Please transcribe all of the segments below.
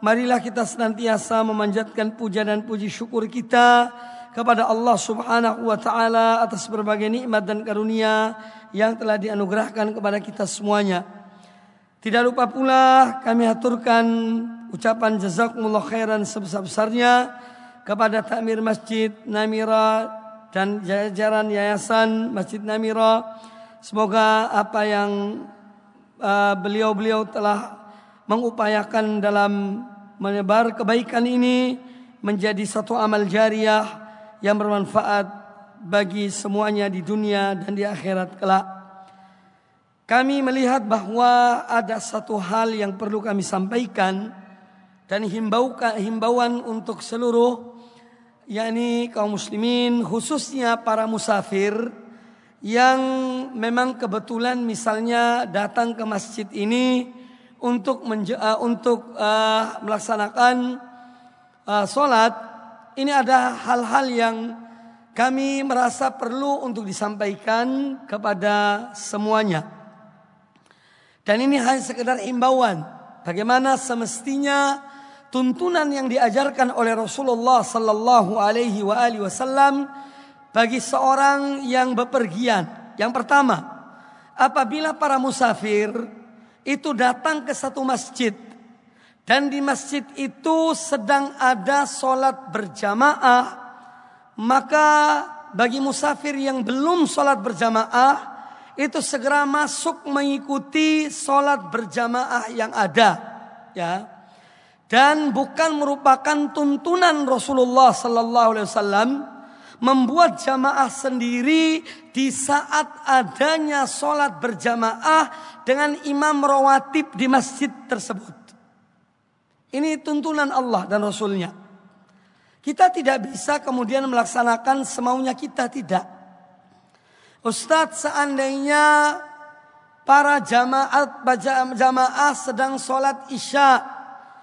marilah kita senantiasa memanjatkan puja dan puji syukur kita kepada Allah Subhanahu wa taala atas berbagai nikmat dan karunia yang telah dianugerahkan kepada kita semuanya. Tidak lupa pula kami aturkan ucapan jazakumullah khairan sebesar-besarnya kepada takmir Masjid Namira dan jajaran yayasan Masjid Namira Semoga apa yang beliau-beliau uh, telah mengupayakan dalam menyebar kebaikan ini menjadi satu amal jariah yang bermanfaat bagi semuanya di dunia dan di akhirat kelak. Kami melihat bahwa ada satu hal yang perlu kami sampaikan dan himbauan untuk seluruh yakni kaum muslimin khususnya para musafir yang memang kebetulan misalnya datang ke masjid ini untuk uh, untuk uh, melaksanakan uh, sholat ini ada hal-hal yang kami merasa perlu untuk disampaikan kepada semuanya dan ini hanya sekedar imbauan bagaimana semestinya tuntunan yang diajarkan oleh Rasulullah Sallallahu Alaihi Wasallam bagi seorang yang bepergian. Yang pertama, apabila para musafir itu datang ke satu masjid. Dan di masjid itu sedang ada sholat berjamaah, maka bagi musafir yang belum sholat berjamaah itu segera masuk mengikuti sholat berjamaah yang ada, ya. Dan bukan merupakan tuntunan Rasulullah Sallallahu Alaihi Wasallam membuat jamaah sendiri di saat adanya sholat berjamaah dengan imam rawatib di masjid tersebut. Ini tuntunan Allah dan Rasulnya. Kita tidak bisa kemudian melaksanakan semaunya kita tidak. Ustadz seandainya para jamaat jamaah sedang sholat isya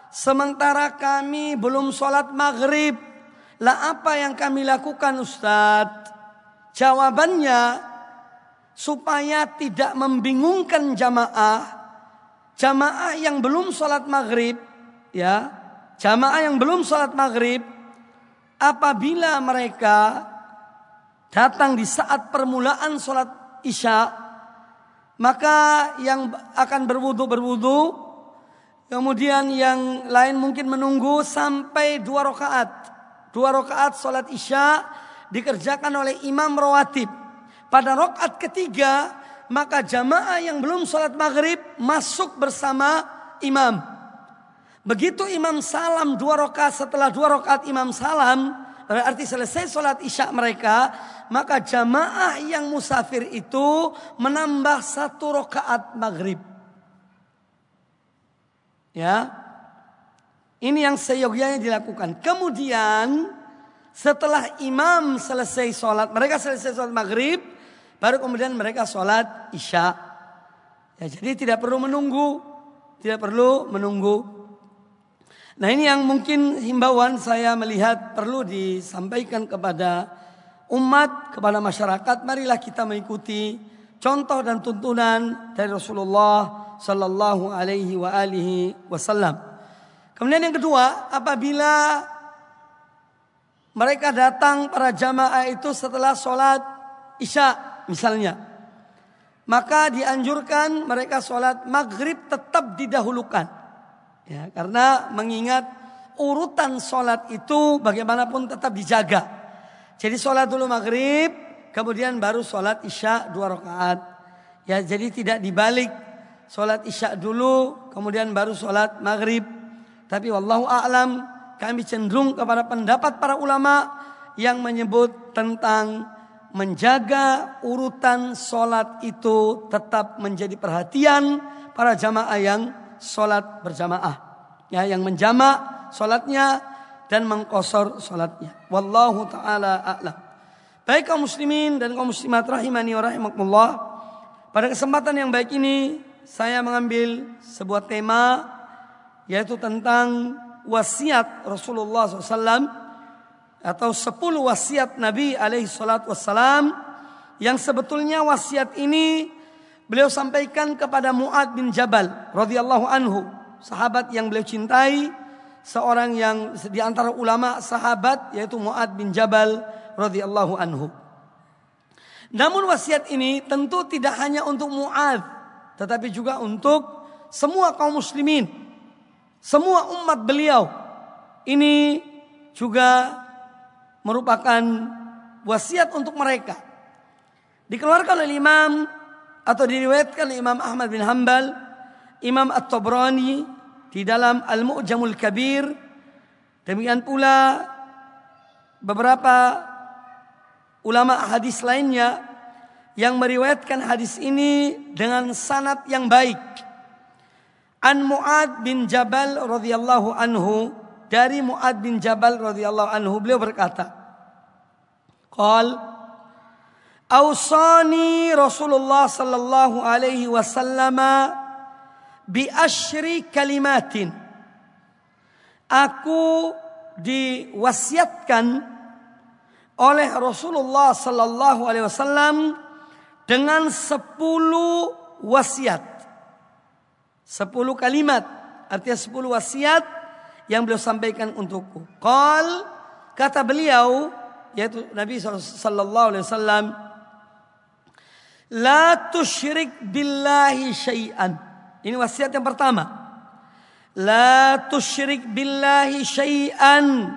sementara kami belum sholat maghrib lah apa yang kami lakukan Ustadz? Jawabannya supaya tidak membingungkan jamaah, jamaah yang belum sholat maghrib, ya, jamaah yang belum sholat maghrib, apabila mereka datang di saat permulaan sholat isya, maka yang akan berwudu berwudu, kemudian yang lain mungkin menunggu sampai dua rakaat dua rakaat sholat isya dikerjakan oleh imam rawatib. Pada rakaat ketiga maka jamaah yang belum sholat maghrib masuk bersama imam. Begitu imam salam dua rakaat setelah dua rakaat imam salam berarti selesai sholat isya mereka maka jamaah yang musafir itu menambah satu rakaat maghrib. Ya, ini yang seyogyanya dilakukan. Kemudian setelah imam selesai sholat, mereka selesai sholat maghrib, baru kemudian mereka sholat isya. Ya, jadi tidak perlu menunggu, tidak perlu menunggu. Nah ini yang mungkin himbauan saya melihat perlu disampaikan kepada umat, kepada masyarakat, marilah kita mengikuti contoh dan tuntunan dari Rasulullah sallallahu alaihi wasallam. Kemudian yang kedua, apabila mereka datang para jamaah itu setelah sholat isya misalnya. Maka dianjurkan mereka sholat maghrib tetap didahulukan. Ya, karena mengingat urutan sholat itu bagaimanapun tetap dijaga. Jadi sholat dulu maghrib, kemudian baru sholat isya dua rakaat. Ya, jadi tidak dibalik sholat isya dulu, kemudian baru sholat maghrib. Tapi wallahu a'lam kami cenderung kepada pendapat para ulama yang menyebut tentang menjaga urutan sholat itu tetap menjadi perhatian para jamaah yang sholat berjamaah. Ya, yang menjamak sholatnya dan mengkosor sholatnya. Wallahu ta'ala a'lam. Baik kaum muslimin dan kaum muslimat rahimani wa rahimakumullah. Pada kesempatan yang baik ini saya mengambil sebuah tema yaitu tentang wasiat Rasulullah SAW atau 10 wasiat Nabi alaihi salatu wassalam yang sebetulnya wasiat ini beliau sampaikan kepada Muad bin Jabal radhiyallahu anhu, sahabat yang beliau cintai, seorang yang di antara ulama sahabat yaitu Muad bin Jabal radhiyallahu anhu. Namun wasiat ini tentu tidak hanya untuk Muad, tetapi juga untuk semua kaum muslimin, semua umat beliau. Ini juga merupakan wasiat untuk mereka. Dikeluarkan oleh Imam atau diriwayatkan oleh Imam Ahmad bin Hambal, Imam At-Tabrani di dalam Al-Mu'jamul Kabir. Demikian pula beberapa ulama hadis lainnya yang meriwayatkan hadis ini dengan sanad yang baik. An Muad bin Jabal radhiyallahu anhu dari Muad bin Jabal radhiyallahu anhu beliau berkata Qal Ausani Rasulullah sallallahu alaihi wasallam bi asyri kalimatin Aku diwasiatkan oleh Rasulullah sallallahu alaihi wasallam dengan sepuluh wasiat. Sepuluh kalimat, artinya sepuluh wasiat yang beliau sampaikan untukku. Qal kata beliau yaitu Nabi sallallahu alaihi wasallam la tusyrik billahi syai'an. Ini wasiat yang pertama. La tusyrik billahi syai'an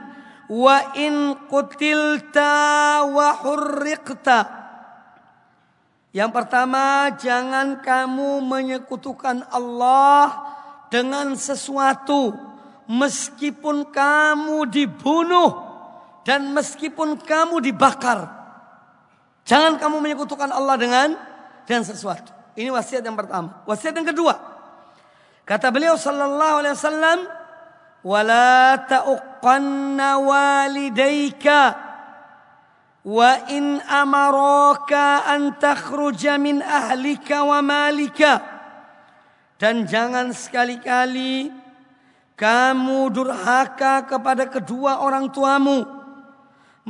wa in qutilta wa hurriqta. Yang pertama, jangan kamu menyekutukan Allah dengan sesuatu meskipun kamu dibunuh dan meskipun kamu dibakar, jangan kamu menyekutukan Allah dengan dengan sesuatu. Ini wasiat yang pertama. Wasiat yang kedua, kata beliau sallallahu alaihi wasallam, "Wala ta'uqqanna walidayka wa in amaraka an takhruja min ahlika wa malika." Dan jangan sekali-kali kamu durhaka kepada kedua orang tuamu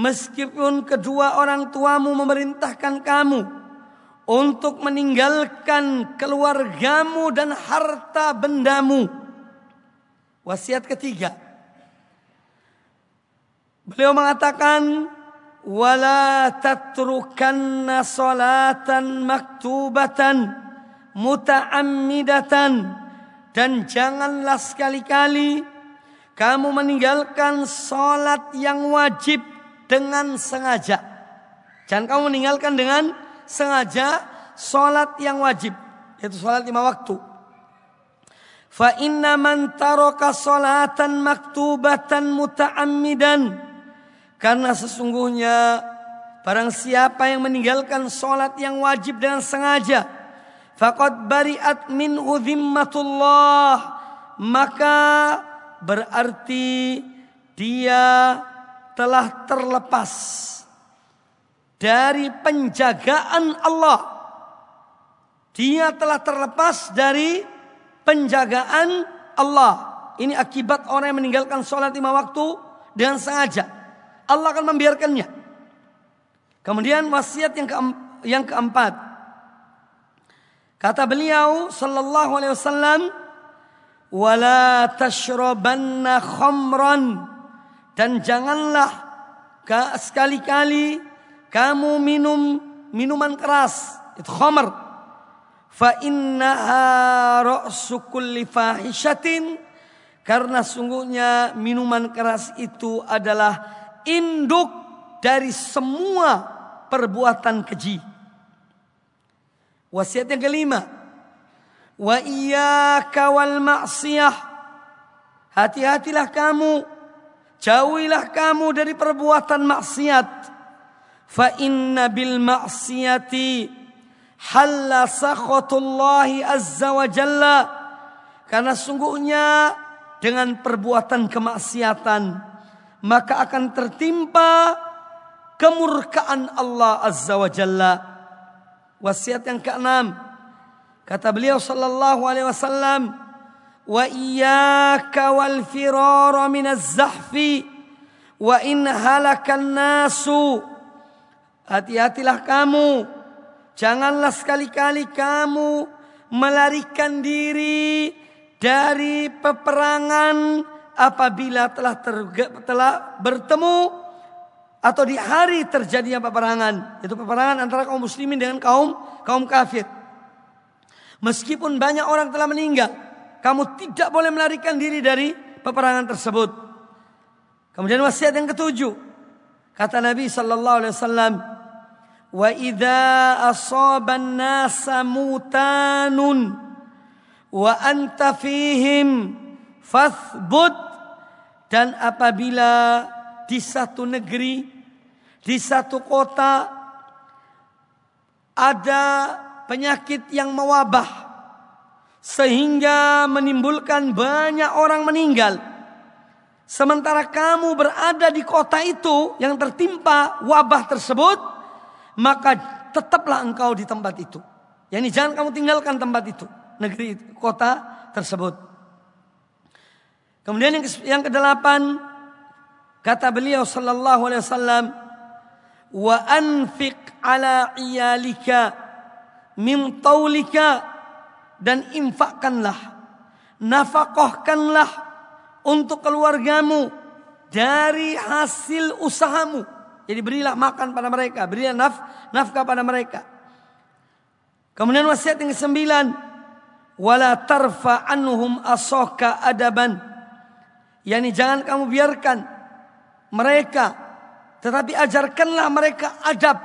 Meskipun kedua orang tuamu memerintahkan kamu untuk meninggalkan keluargamu dan harta bendamu. Wasiat ketiga. Beliau mengatakan wala tatrukanna salatan maktubatan muta'ammidatan dan janganlah sekali-kali kamu meninggalkan salat yang wajib dengan sengaja. Jangan kamu meninggalkan dengan sengaja sholat yang wajib. Yaitu sholat lima waktu. Fa inna man taraka salatan maktubatan muta'ammidan. Karena sesungguhnya barang siapa yang meninggalkan sholat yang wajib dengan sengaja. Faqad bari'at min udhimmatullah. Maka berarti dia telah terlepas dari penjagaan Allah. Dia telah terlepas dari penjagaan Allah. Ini akibat orang yang meninggalkan sholat lima waktu dengan sengaja. Allah akan membiarkannya. Kemudian wasiat yang yang keempat. Kata beliau sallallahu alaihi wasallam, "Wala tashrabanna khamran." Dan janganlah sekali-kali kamu minum minuman keras, itu khamr. Fa innaha ra'su kulli fahishatin karena sungguhnya minuman keras itu adalah induk dari semua perbuatan keji. Wasiat yang kelima. Wa iyyaka wal ma'siyah. Hati-hatilah kamu. Jauhilah kamu dari perbuatan maksiat. Fa inna bil ma'siyati halla sakhatullahi azza wa jalla. Karena sungguhnya dengan perbuatan kemaksiatan maka akan tertimpa kemurkaan Allah Azza wa Jalla. Wasiat yang keenam. Kata beliau sallallahu alaihi wasallam, "Wa iyyaka wal firara minaz zahfi wa in halakan nasu." Hati-hatilah kamu. Janganlah sekali-kali kamu melarikan diri dari peperangan apabila telah telah bertemu atau di hari terjadinya peperangan. Itu peperangan antara kaum muslimin dengan kaum kaum kafir. Meskipun banyak orang telah meninggal kamu tidak boleh melarikan diri dari peperangan tersebut. Kemudian wasiat yang ketujuh. Kata Nabi sallallahu alaihi wasallam wa idza asaban nasa mutanun wa anta fihim fathbut dan apabila di satu negeri, di satu kota ada penyakit yang mewabah sehingga menimbulkan banyak orang meninggal. Sementara kamu berada di kota itu yang tertimpa wabah tersebut, maka tetaplah engkau di tempat itu. Yani jangan kamu tinggalkan tempat itu, negeri kota tersebut. Kemudian yang, yang kedelapan kata beliau sallallahu alaihi wasallam wa anfiq ala iyalika min taulika dan infakkanlah nafkahkanlah untuk keluargamu dari hasil usahamu. Jadi berilah makan pada mereka, berilah naf, nafkah pada mereka. Kemudian wasiat yang kesembilan, wala tarfa anhum asoka adaban Yani jangan kamu biarkan mereka. Tetapi ajarkanlah mereka adab.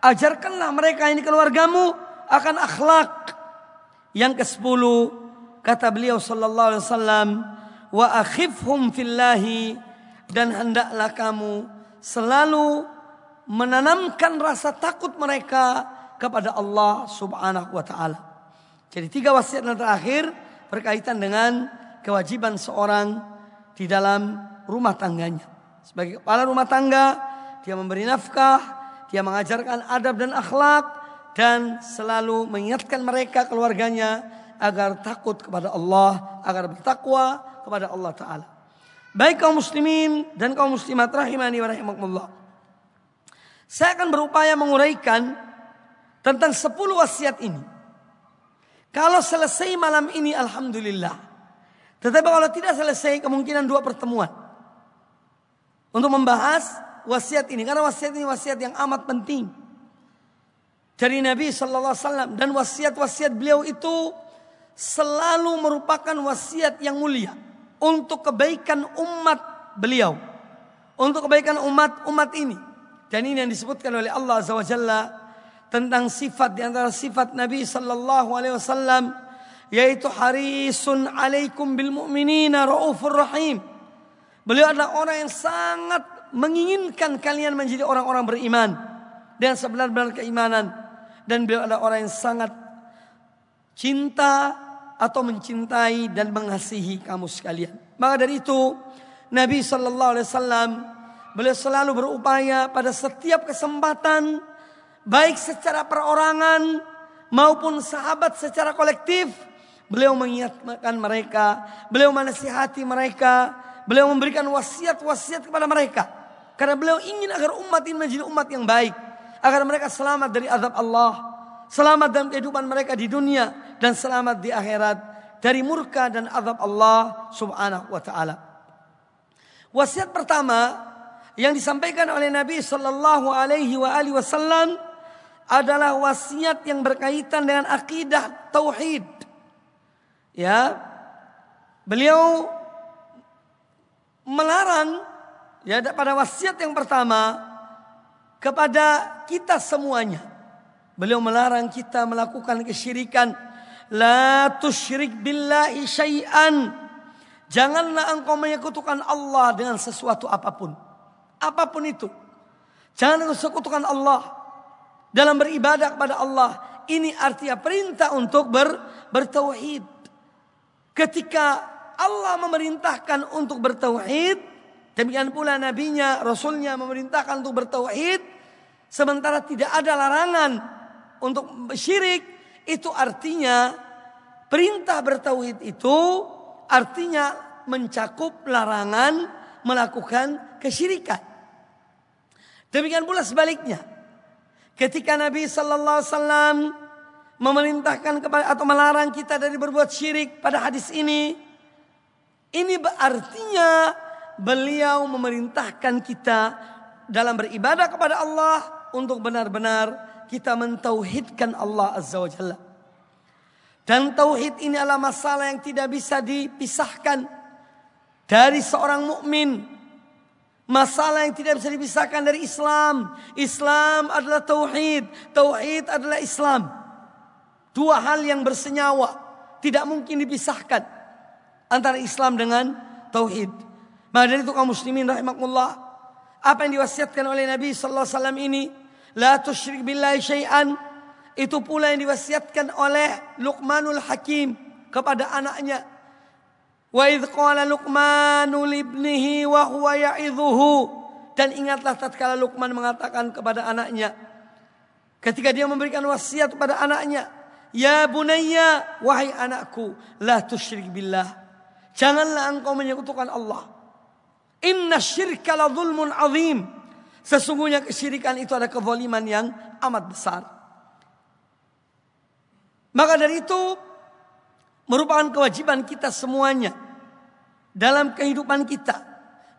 Ajarkanlah mereka ini keluargamu akan akhlak. Yang ke sepuluh kata beliau sallallahu alaihi wasallam wa akhifhum fillahi dan hendaklah kamu selalu menanamkan rasa takut mereka kepada Allah Subhanahu wa taala. Jadi tiga wasiat yang terakhir berkaitan dengan kewajiban seorang di dalam rumah tangganya. Sebagai kepala rumah tangga, dia memberi nafkah, dia mengajarkan adab dan akhlak dan selalu mengingatkan mereka keluarganya agar takut kepada Allah, agar bertakwa kepada Allah taala. Baik kaum muslimin dan kaum muslimat rahimani wa rahimakumullah. Saya akan berupaya menguraikan tentang 10 wasiat ini. Kalau selesai malam ini alhamdulillah. Tetapi kalau tidak selesai kemungkinan dua pertemuan. Untuk membahas wasiat ini. Karena wasiat ini wasiat yang amat penting. Dari Nabi Sallallahu Alaihi Wasallam. Dan wasiat-wasiat beliau itu selalu merupakan wasiat yang mulia. Untuk kebaikan umat beliau. Untuk kebaikan umat-umat ini. Dan ini yang disebutkan oleh Allah Azza wa Jalla tentang sifat di antara sifat Nabi sallallahu alaihi wasallam yaitu harisun alaikum bil mu'minina raufur rahim. Beliau adalah orang yang sangat menginginkan kalian menjadi orang-orang beriman dan sebenar-benar keimanan dan beliau adalah orang yang sangat cinta atau mencintai dan mengasihi kamu sekalian. Maka dari itu Nabi sallallahu alaihi wasallam beliau selalu berupaya pada setiap kesempatan baik secara perorangan maupun sahabat secara kolektif Beliau mengingatkan mereka, beliau menasihati mereka, beliau memberikan wasiat-wasiat kepada mereka Karena beliau ingin agar umat ini menjadi umat yang baik. Agar mereka selamat dari azab Allah. Selamat dalam kehidupan mereka di dunia. Dan selamat di akhirat. Dari murka dan azab Allah subhanahu wa ta'ala. Wasiat pertama yang disampaikan oleh Nabi Sallallahu Alaihi Wasallam adalah wasiat yang berkaitan dengan akidah tauhid. Ya, beliau melarang ya pada wasiat yang pertama kepada kita semuanya. Beliau melarang kita melakukan kesyirikan. La tusyrik billahi syai'an. Janganlah engkau menyekutukan Allah dengan sesuatu apa pun. Apa pun itu. Jangan sekutukan Allah dalam beribadah kepada Allah. Ini artinya perintah untuk ber, bertauhid. Ketika Allah memerintahkan untuk bertauhid, demikian pula nabinya, rasulnya memerintahkan untuk bertauhid, sementara tidak ada larangan untuk syirik, itu artinya perintah bertauhid itu artinya mencakup larangan melakukan kesyirikan. Demikian pula sebaliknya. Ketika Nabi sallallahu alaihi wasallam memerintahkan kepada atau melarang kita dari berbuat syirik pada hadis ini, ini artinya beliau memerintahkan kita dalam beribadah kepada Allah untuk benar-benar kita mentauhidkan Allah Azza wa Jalla. Dan tauhid ini adalah masalah yang tidak bisa dipisahkan dari seorang mukmin. Masalah yang tidak bisa dipisahkan dari Islam. Islam adalah tauhid, tauhid adalah Islam. Dua hal yang bersenyawa, tidak mungkin dipisahkan antara Islam dengan tauhid. Maka dari itu kaum muslimin rahimakumullah, apa yang diwasiatkan oleh Nabi wasallam ini, la tusyrik billahi syai'an, itu pula yang diwasiatkan oleh Luqmanul Hakim kepada anaknya. Wa idh qala Luqmanu libnihi wa huwa ya'idhuhu. Dan ingatlah tatkala Luqman mengatakan kepada anaknya. Ketika dia memberikan wasiat kepada anaknya. Ya bunayya, wahai anakku. La tusyrik billah. Janganlah engkau menyekutukan Allah. Inna syirka la zulmun azim. Sesungguhnya kesyirikan itu ada kezaliman yang amat besar. Maka dari itu merupakan kewajiban kita semuanya dalam kehidupan kita,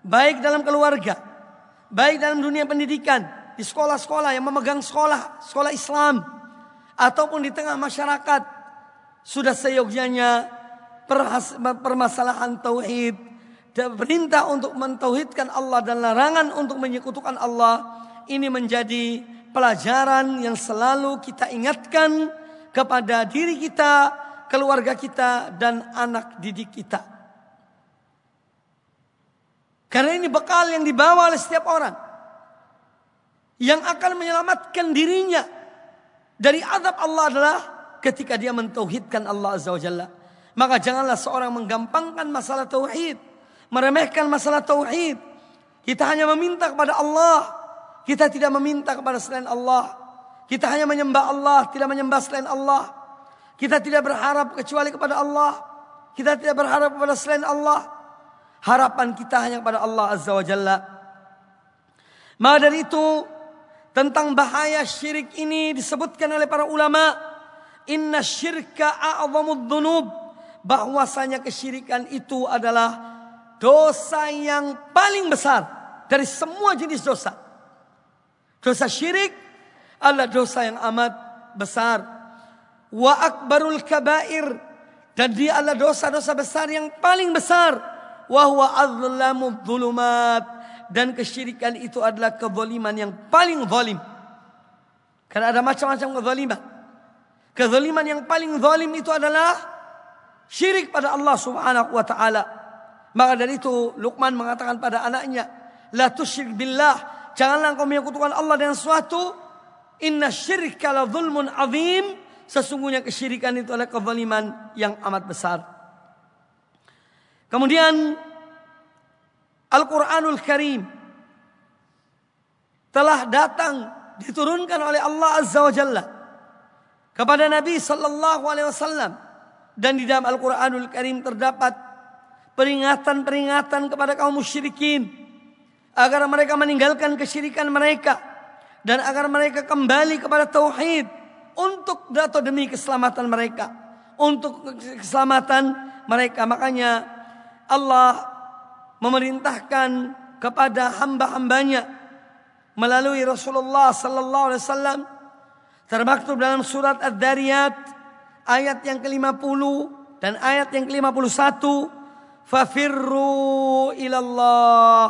baik dalam keluarga, baik dalam dunia pendidikan, di sekolah-sekolah yang memegang sekolah, sekolah Islam ataupun di tengah masyarakat sudah seyogyanya permasalahan tauhid dan perintah untuk mentauhidkan Allah dan larangan untuk menyekutukan Allah ini menjadi pelajaran yang selalu kita ingatkan kepada diri kita, keluarga kita dan anak didik kita. Karena ini bekal yang dibawa oleh setiap orang yang akan menyelamatkan dirinya dari azab Allah adalah ketika dia mentauhidkan Allah Azza wa Jalla. Maka janganlah seorang menggampangkan masalah tauhid, meremehkan masalah tauhid. Kita hanya meminta kepada Allah, kita tidak meminta kepada selain Allah. Kita hanya menyembah Allah, tidak menyembah selain Allah. Kita tidak berharap kecuali kepada Allah. Kita tidak berharap kepada selain Allah. Harapan kita hanya kepada Allah Azza wa Jalla. Maka dari itu, tentang bahaya syirik ini disebutkan oleh para ulama. Inna syirka a'zamud dhunub bahwasanya kesyirikan itu adalah dosa yang paling besar dari semua jenis dosa. Dosa syirik adalah dosa yang amat besar. Wa akbarul kabair dan dia adalah dosa-dosa besar yang paling besar. Wa huwa azlamul dhulumat dan kesyirikan itu adalah kezaliman yang paling zalim. Karena ada macam-macam kezaliman. Kezaliman yang paling zalim itu adalah syirik pada Allah Subhanahu wa taala. Maka dari itu Luqman mengatakan pada anaknya, "La tusyrik billah." Janganlah engkau menyekutukan Allah dengan sesuatu. Inna syirka la zulmun azim. Sesungguhnya kesyirikan itu adalah kezaliman yang amat besar. Kemudian Al-Quranul Karim telah datang diturunkan oleh Allah Azza wa Jalla kepada Nabi sallallahu alaihi wasallam dan di dalam Al-Quranul Karim terdapat peringatan-peringatan kepada kaum musyrikin. agar mereka meninggalkan kesyirikan mereka dan agar mereka kembali kepada tauhid untuk atau demi keselamatan mereka, untuk keselamatan mereka. Makanya Allah memerintahkan kepada hamba-hambanya melalui Rasulullah sallallahu alaihi wasallam. Termaktub dalam surat Ad-Dariyat ayat yang ke-50 dan ayat yang ke-51 fafirru ilallah.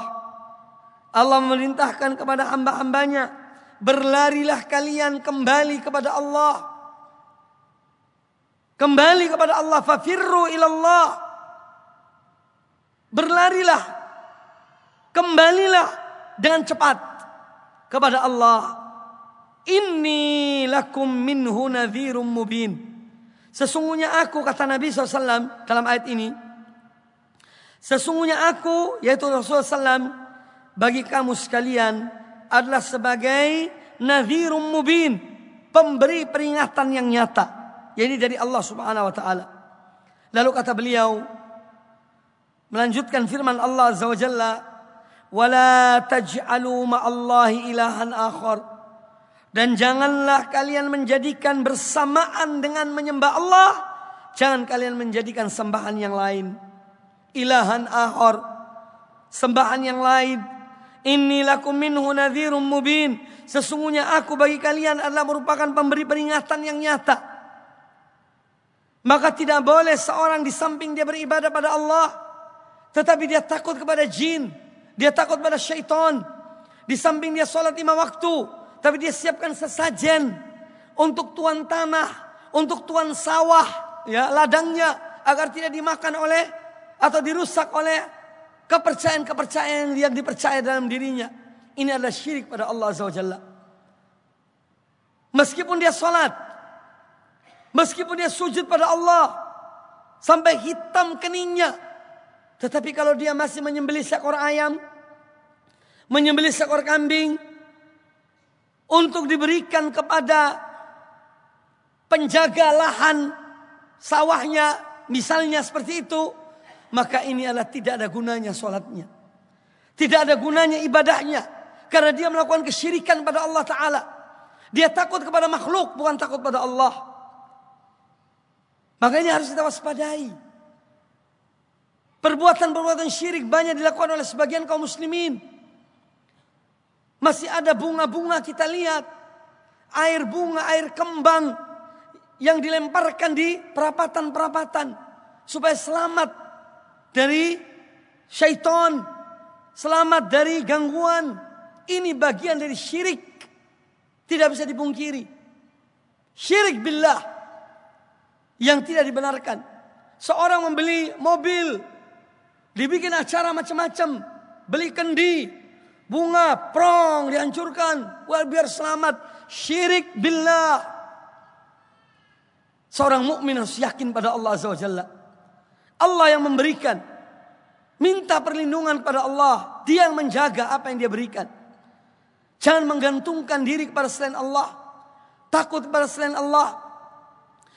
Allah memerintahkan kepada hamba-hambanya berlarilah kalian kembali kepada Allah. Kembali kepada Allah. Fafirru ilallah berlarilah. Kembalilah dengan cepat kepada Allah. Inni lakum minhu nadhirum mubin. Sesungguhnya aku kata Nabi SAW dalam ayat ini sesungguhnya aku yaitu Rasulullah SAW bagi kamu sekalian adalah sebagai nadhirum mubin pemberi peringatan yang nyata. Yakni dari Allah Subhanahu wa taala. Lalu kata beliau melanjutkan firman Allah Azza wa Jalla wala taj'alu ma'allahi ilahan akhar. Dan janganlah kalian menjadikan bersamaan dengan menyembah Allah jangan kalian menjadikan sembahan yang lain. Ilahan akhar sembahan yang lain. Inni lakum minhu nadhirum mubin. Sesungguhnya aku bagi kalian adalah merupakan pemberi peringatan yang nyata. Maka tidak boleh seorang di samping dia beribadah pada Allah tetapi dia takut kepada jin dia takut pada syaitan. Di samping dia sholat lima waktu. Tapi dia siapkan sesajen. Untuk tuan tanah. Untuk tuan sawah. ya Ladangnya. Agar tidak dimakan oleh. Atau dirusak oleh. Kepercayaan-kepercayaan yang dipercaya dalam dirinya. Ini adalah syirik pada Allah Azza wa Meskipun dia sholat. Meskipun dia sujud pada Allah. Sampai hitam keningnya. Tetapi kalau dia masih menyembelih seekor ayam, menyembelih seekor kambing untuk diberikan kepada penjaga lahan sawahnya, misalnya seperti itu, maka ini adalah tidak ada gunanya sholatnya. Tidak ada gunanya ibadahnya. Karena dia melakukan kesyirikan pada Allah Ta'ala. Dia takut kepada makhluk, bukan takut pada Allah. Makanya harus kita waspadai. Perbuatan-perbuatan syirik banyak dilakukan oleh sebagian kaum muslimin. Masih ada bunga-bunga kita lihat. Air bunga, air kembang. Yang dilemparkan di perapatan-perapatan. Supaya selamat dari syaitan. Selamat dari gangguan. Ini bagian dari syirik. Tidak bisa dipungkiri. Syirik billah. Yang tidak dibenarkan. Seorang membeli mobil Dibikin acara macam-macam. Beli kendi, bunga, prong dihancurkan. Wah biar selamat. Syirik billah. Seorang mukmin harus yakin pada Allah Azza wa Jalla. Allah yang memberikan. Minta perlindungan kepada Allah. Dia yang menjaga apa yang dia berikan. Jangan menggantungkan diri kepada selain Allah. Takut kepada selain Allah.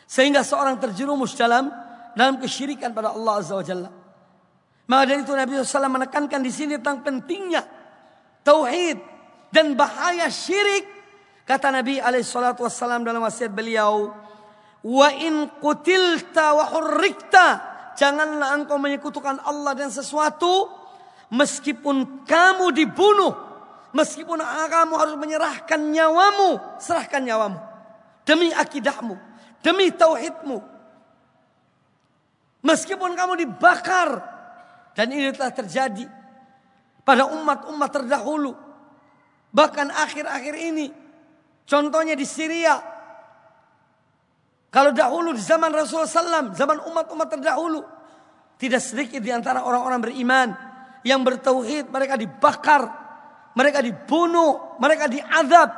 Sehingga seorang terjerumus dalam dalam kesyirikan pada Allah Azza wa Jalla. Maka dari itu Nabi SAW menekankan di sini tentang pentingnya tauhid dan bahaya syirik. Kata Nabi SAW dalam wasiat beliau, wa in kutilta wa hurrikta, janganlah engkau menyekutukan Allah dan sesuatu meskipun kamu dibunuh, meskipun kamu harus menyerahkan nyawamu, serahkan nyawamu demi akidahmu, demi tauhidmu. Meskipun kamu dibakar, dan ini telah terjadi pada umat-umat terdahulu. Bahkan akhir-akhir ini. Contohnya di Syria. Kalau dahulu di zaman Rasulullah SAW, zaman umat-umat terdahulu. Tidak sedikit di antara orang-orang beriman. Yang bertauhid, mereka dibakar. Mereka dibunuh, mereka diazab.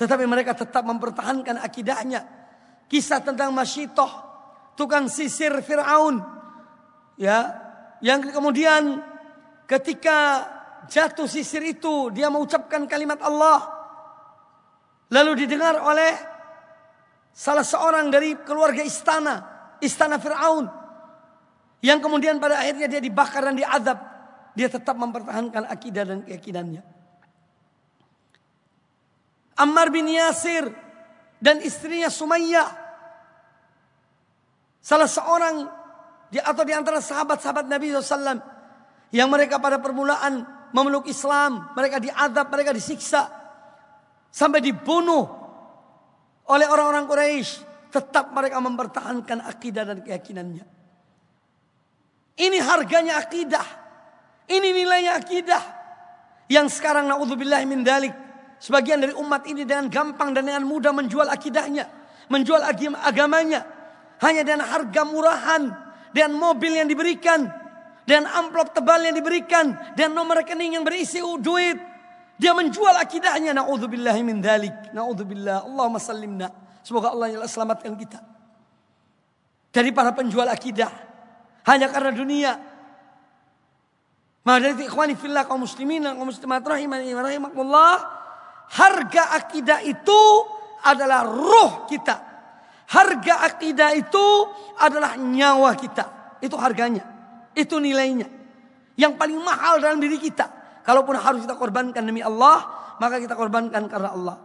Tetapi mereka tetap mempertahankan akidahnya. Kisah tentang Masyitoh, tukang sisir Fir'aun. Ya, yang kemudian ketika jatuh sisir itu dia mengucapkan kalimat Allah. Lalu didengar oleh salah seorang dari keluarga istana, istana Firaun. Yang kemudian pada akhirnya dia dibakar dan diadab dia tetap mempertahankan akidah dan keyakinannya. Ammar bin Yasir dan istrinya Sumayyah salah seorang di atau di antara sahabat-sahabat Nabi SAW yang mereka pada permulaan memeluk Islam, mereka diadab, mereka disiksa sampai dibunuh oleh orang-orang Quraisy, tetap mereka mempertahankan akidah dan keyakinannya. Ini harganya akidah. Ini nilainya akidah. Yang sekarang naudzubillah min dalik. Sebagian dari umat ini dengan gampang dan dengan mudah menjual akidahnya. Menjual agamanya. Hanya dengan harga murahan. Dan mobil yang diberikan. Dan amplop tebal yang diberikan. Dan nomor rekening yang berisi duit. Dia menjual akidahnya. Naudzubillah min dalik. Naudzubillah. Allahumma sallimna. Semoga Allah yang selamatkan kita. Dari para penjual akidah hanya karena dunia. Maka ikhwani fillah kaum muslimin dan kaum muslimat rahimani rahimakumullah, harga akidah itu adalah roh kita. Harga akidah itu adalah nyawa kita. Itu harganya. Itu nilainya. Yang paling mahal dalam diri kita. Kalaupun harus kita korbankan demi Allah, maka kita korbankan karena Allah.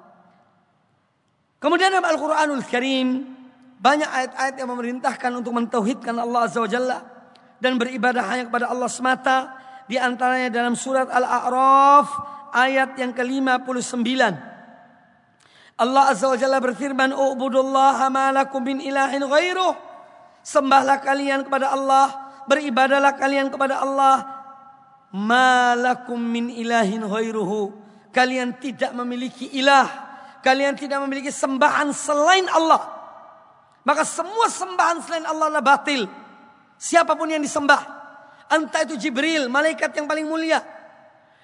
Kemudian dalam Al-Quranul Karim, banyak ayat-ayat yang memerintahkan untuk mentauhidkan Allah Azza wa Jalla dan beribadah hanya kepada Allah semata. Di antaranya dalam surat Al-A'raf ayat yang ke-59. Allah Azza wa Jalla berfirman, "Ubudullaha ma lakum min ilahin ghairuh." Sembahlah kalian kepada Allah, beribadahlah kalian kepada Allah. Ma lakum min ilahin ghairuhu. Kalian tidak memiliki ilah, kalian tidak memiliki sembahan selain Allah. Maka semua sembahan selain Allah adalah batil. Siapa pun yang disembah. Entah itu Jibril, malaikat yang paling mulia.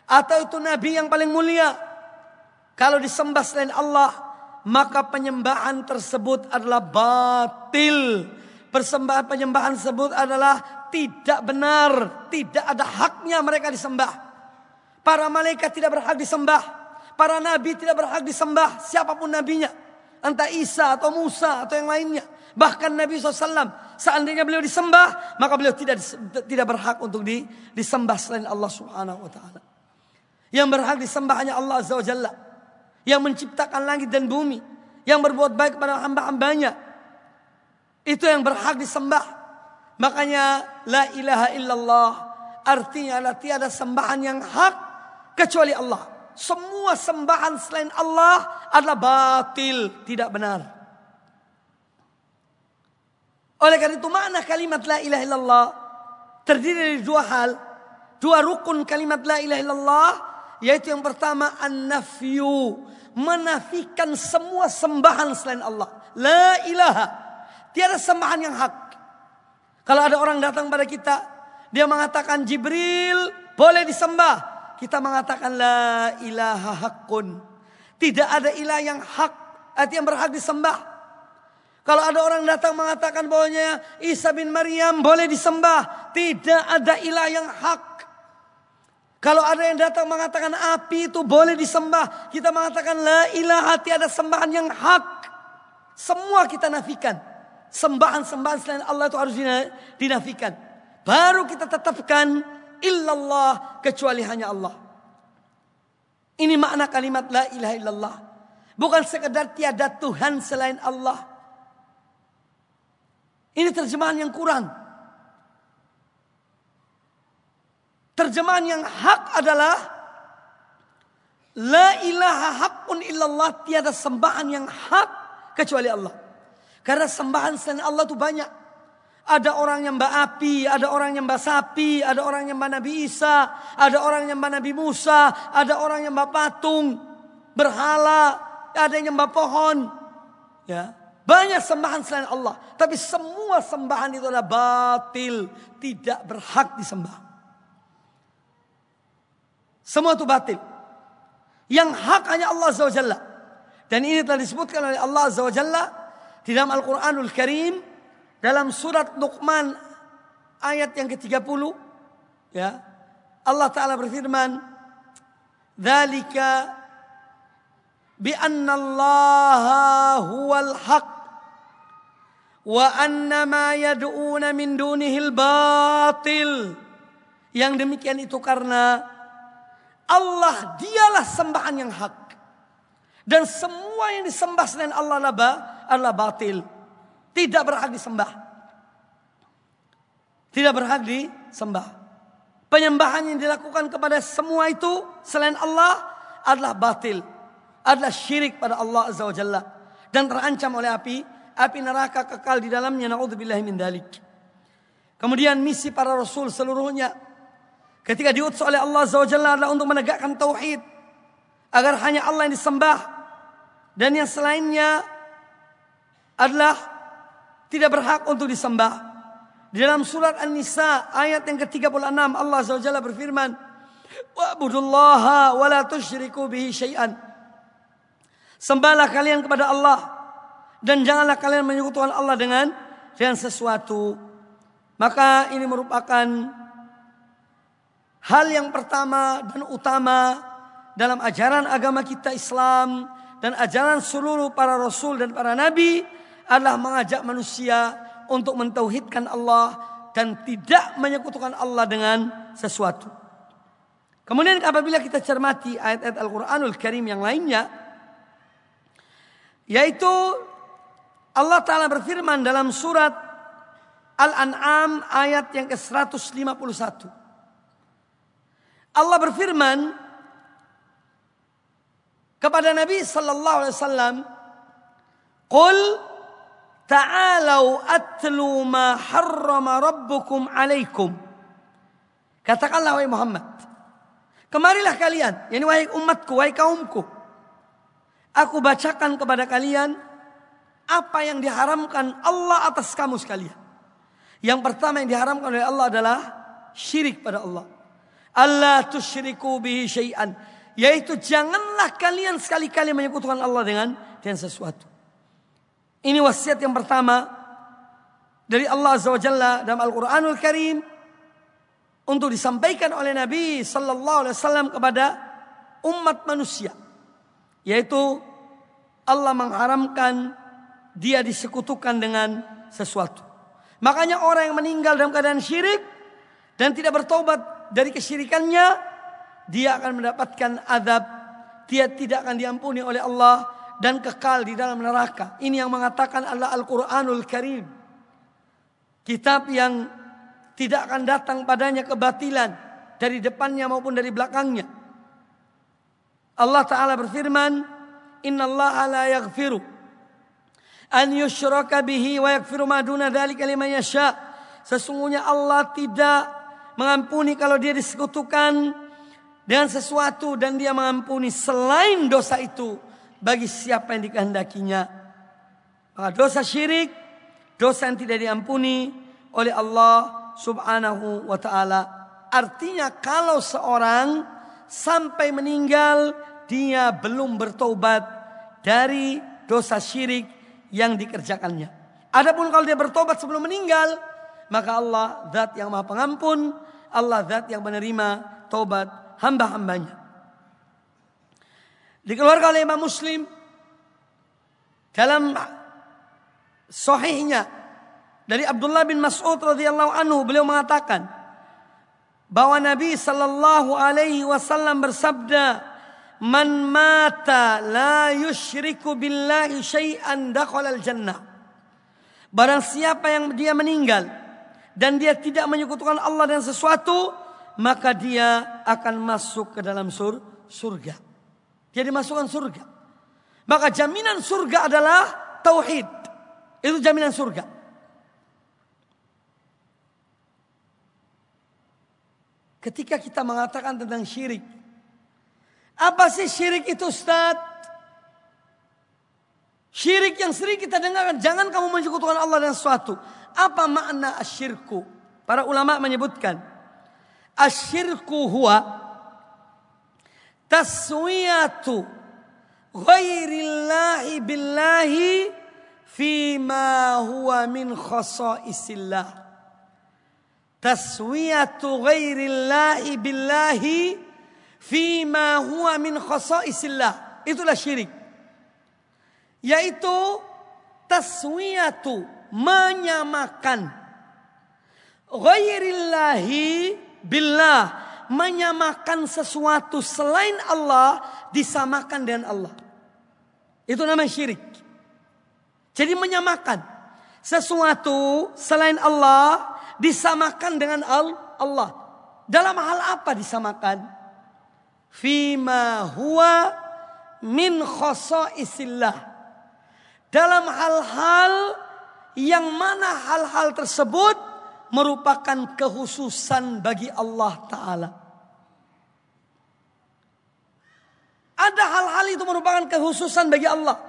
Atau itu Nabi yang paling mulia. Kalau disembah selain Allah. Maka penyembahan tersebut adalah batil. Persembahan penyembahan tersebut adalah tidak benar. Tidak ada haknya mereka disembah. Para malaikat tidak berhak disembah. Para nabi tidak berhak disembah. Siapa pun nabinya. Entah Isa atau Musa atau yang lainnya. Bahkan Nabi SAW seandainya beliau disembah, maka beliau tidak tidak berhak untuk di, disembah selain Allah Subhanahu wa taala. Yang berhak disembah hanya Allah Azza wa Jalla. Yang menciptakan langit dan bumi, yang berbuat baik kepada hamba-hambanya. Itu yang berhak disembah. Makanya la ilaha illallah artinya adalah tiada sembahan yang hak kecuali Allah. Semua sembahan selain Allah adalah batil, tidak benar. Oleh karena itu makna kalimat la ilaha illallah terdiri dari dua hal. Dua rukun kalimat la ilaha illallah. Yaitu yang pertama an-nafyu. Menafikan semua sembahan selain Allah. La ilaha. Tiada sembahan yang hak. Kalau ada orang datang pada kita. Dia mengatakan Jibril boleh disembah. Kita mengatakan la ilaha hakun. Tidak ada ilah yang hak. Arti yang berhak disembah. Kalau ada orang datang mengatakan bahwanya Isa bin Maryam boleh disembah. Tidak ada ilah yang hak. Kalau ada yang datang mengatakan api itu boleh disembah. Kita mengatakan la ilaha tiada sembahan yang hak. Semua kita nafikan. Sembahan-sembahan selain Allah itu harus dinafikan. Baru kita tetapkan illallah kecuali hanya Allah. Ini makna kalimat la ilaha illallah. Bukan sekedar tiada Tuhan selain Allah. Ini terjemahan yang kurang. Terjemahan yang hak adalah La ilaha hakun illallah tiada sembahan yang hak kecuali Allah. Karena sembahan selain Allah itu banyak. Ada orang yang mbak api, ada orang yang mbak sapi, ada orang yang mbak Nabi Isa, ada orang yang mbak Nabi Musa, ada orang yang mbak patung, berhala, ada yang mbak pohon. Ya, banyak sembahan selain Allah, tapi semua sembahan itu adalah batil, tidak berhak disembah. Semua itu batil. Yang hak hanya Allah Azza wa Jalla. Dan ini telah disebutkan oleh Allah Azza wa Jalla di dalam Al-Quranul Karim dalam surat Luqman ayat yang ke-30 ya Allah taala berfirman "Dzalika bi anna Allah huwal haq wa anna ma yad'una min dunihi al-batil Yang demikian itu karena Allah dialah sembahan yang hak. Dan semua yang disembah selain Allah adalah batil. Tidak berhak disembah. Tidak berhak disembah. Penyembahan yang dilakukan kepada semua itu selain Allah adalah batil. Adalah syirik pada Allah Azza wa Jalla. Dan terancam oleh api. Api neraka kekal di dalamnya. Na'udzubillahi min dalik. Kemudian misi para rasul seluruhnya Ketika diutus oleh Allah Azza adalah untuk menegakkan tauhid agar hanya Allah yang disembah dan yang selainnya adalah tidak berhak untuk disembah. Di dalam surat An-Nisa ayat yang ke-36 Allah wa berfirman, "Wa'budullaha wa la tusyriku bihi syai'an." Sembahlah kalian kepada Allah dan janganlah kalian menyekutukan Allah dengan dengan sesuatu. Maka ini merupakan Hal yang pertama dan utama dalam ajaran agama kita Islam dan ajaran seluruh para rasul dan para nabi adalah mengajak manusia untuk mentauhidkan Allah dan tidak menyekutukan Allah dengan sesuatu. Kemudian apabila kita cermati ayat-ayat Al-Quranul Karim yang lainnya, yaitu Allah Ta'ala berfirman dalam surat Al-An'am ayat yang ke-151. Allah berfirman kepada Nabi sallallahu alaihi wasallam, "Qul ta'alau atlu ma harrama rabbukum alaikum." Katakanlah wahai Muhammad, kemarilah kalian, yani wahai umatku, wahai kaumku. Aku bacakan kepada kalian apa yang diharamkan Allah atas kamu sekalian. Yang pertama yang diharamkan oleh Allah adalah syirik pada Allah. Allah tusyriku bihi syai'an. Yaitu janganlah kalian sekali-kali menyekutukan Allah dengan dengan sesuatu. Ini wasiat yang pertama dari Allah Azza wa Jalla dalam Al-Qur'anul Karim untuk disampaikan oleh Nabi sallallahu alaihi wasallam kepada umat manusia. Yaitu Allah mengharamkan dia disekutukan dengan sesuatu. Makanya orang yang meninggal dalam keadaan syirik dan tidak bertobat dari kesyirikannya, dia akan mendapatkan azab. Dia tidak akan diampuni oleh Allah dan kekal di dalam neraka. Ini yang mengatakan adalah Al-Quranul Karim. Kitab yang tidak akan datang padanya kebatilan dari depannya maupun dari belakangnya. Allah Ta'ala berfirman, Inna Allah la yaghfiru an yushraka bihi wa yaghfiru ma duna dzalika liman yasha. Sesungguhnya Allah tidak mengampuni kalau dia disekutukan dengan sesuatu dan dia mengampuni selain dosa itu bagi siapa yang dikehendakinya. Dosa syirik, dosa yang tidak diampuni oleh Allah Subhanahu wa taala. Artinya kalau seorang sampai meninggal dia belum bertobat dari dosa syirik yang dikerjakannya. Adapun kalau dia bertobat sebelum meninggal, maka Allah zat yang maha pengampun, Allah zat yang menerima taubat hamba-hambanya. Dikeluarkan oleh Imam Muslim dalam sahihnya dari Abdullah bin Mas'ud radhiyallahu anhu beliau mengatakan bahwa Nabi sallallahu alaihi wasallam bersabda Man mata la yushriku billahi syai'an dakhala al-jannah. Barang siapa yang dia meninggal dan dia tidak menyekutukan Allah dengan sesuatu, maka dia akan masuk ke dalam sur surga. Dia dimasukkan surga. Maka jaminan surga adalah tauhid. Itu jaminan surga. Ketika kita mengatakan tentang syirik. Apa sih syirik itu Ustaz? Syirik yang sering kita dengarkan. Jangan kamu menyekutukan Allah dengan sesuatu. Apa makna asyirku? Para ulama menyebutkan asyirku huwa taswiyatu ghairillahi billahi fima huwa min khasaisillah. Taswiyatu ghairillahi billahi fima huwa min khasaisillah. Itulah syirik. Yaitu taswiyatu menyamakan ghairillahi billah. Menyamakan sesuatu selain Allah disamakan dengan Allah. Itu namanya syirik. Jadi menyamakan sesuatu selain Allah disamakan dengan Allah. Dalam hal apa disamakan? Fima huwa min isillah. Dalam hal-hal yang mana hal-hal tersebut merupakan kehususan bagi Allah Ta'ala. Ada hal-hal itu merupakan kehususan bagi Allah.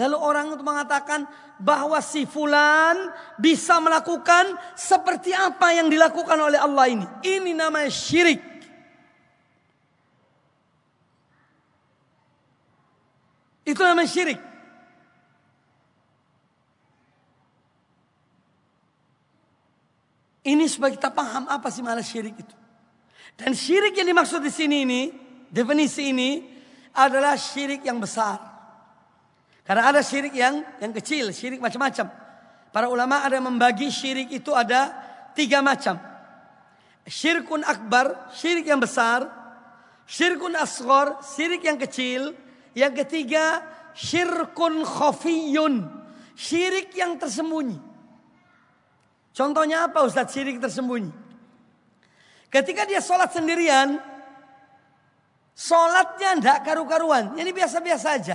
Lalu orang itu mengatakan bahwa si fulan bisa melakukan seperti apa yang dilakukan oleh Allah ini. Ini namanya syirik. Itu namanya syirik. Ini supaya kita paham apa sih malah syirik itu. Dan syirik yang dimaksud di sini ini, definisi ini adalah syirik yang besar. Karena ada syirik yang yang kecil, syirik macam-macam. Para ulama ada membagi syirik itu ada tiga macam. Syirkun akbar, syirik yang besar. Syirkun asghar, syirik yang kecil. Yang ketiga, syirkun khafiyun, syirik yang tersembunyi. Contohnya apa Ustaz syirik tersembunyi? Ketika dia sholat sendirian, sholatnya tidak karu-karuan. Ini biasa-biasa aja.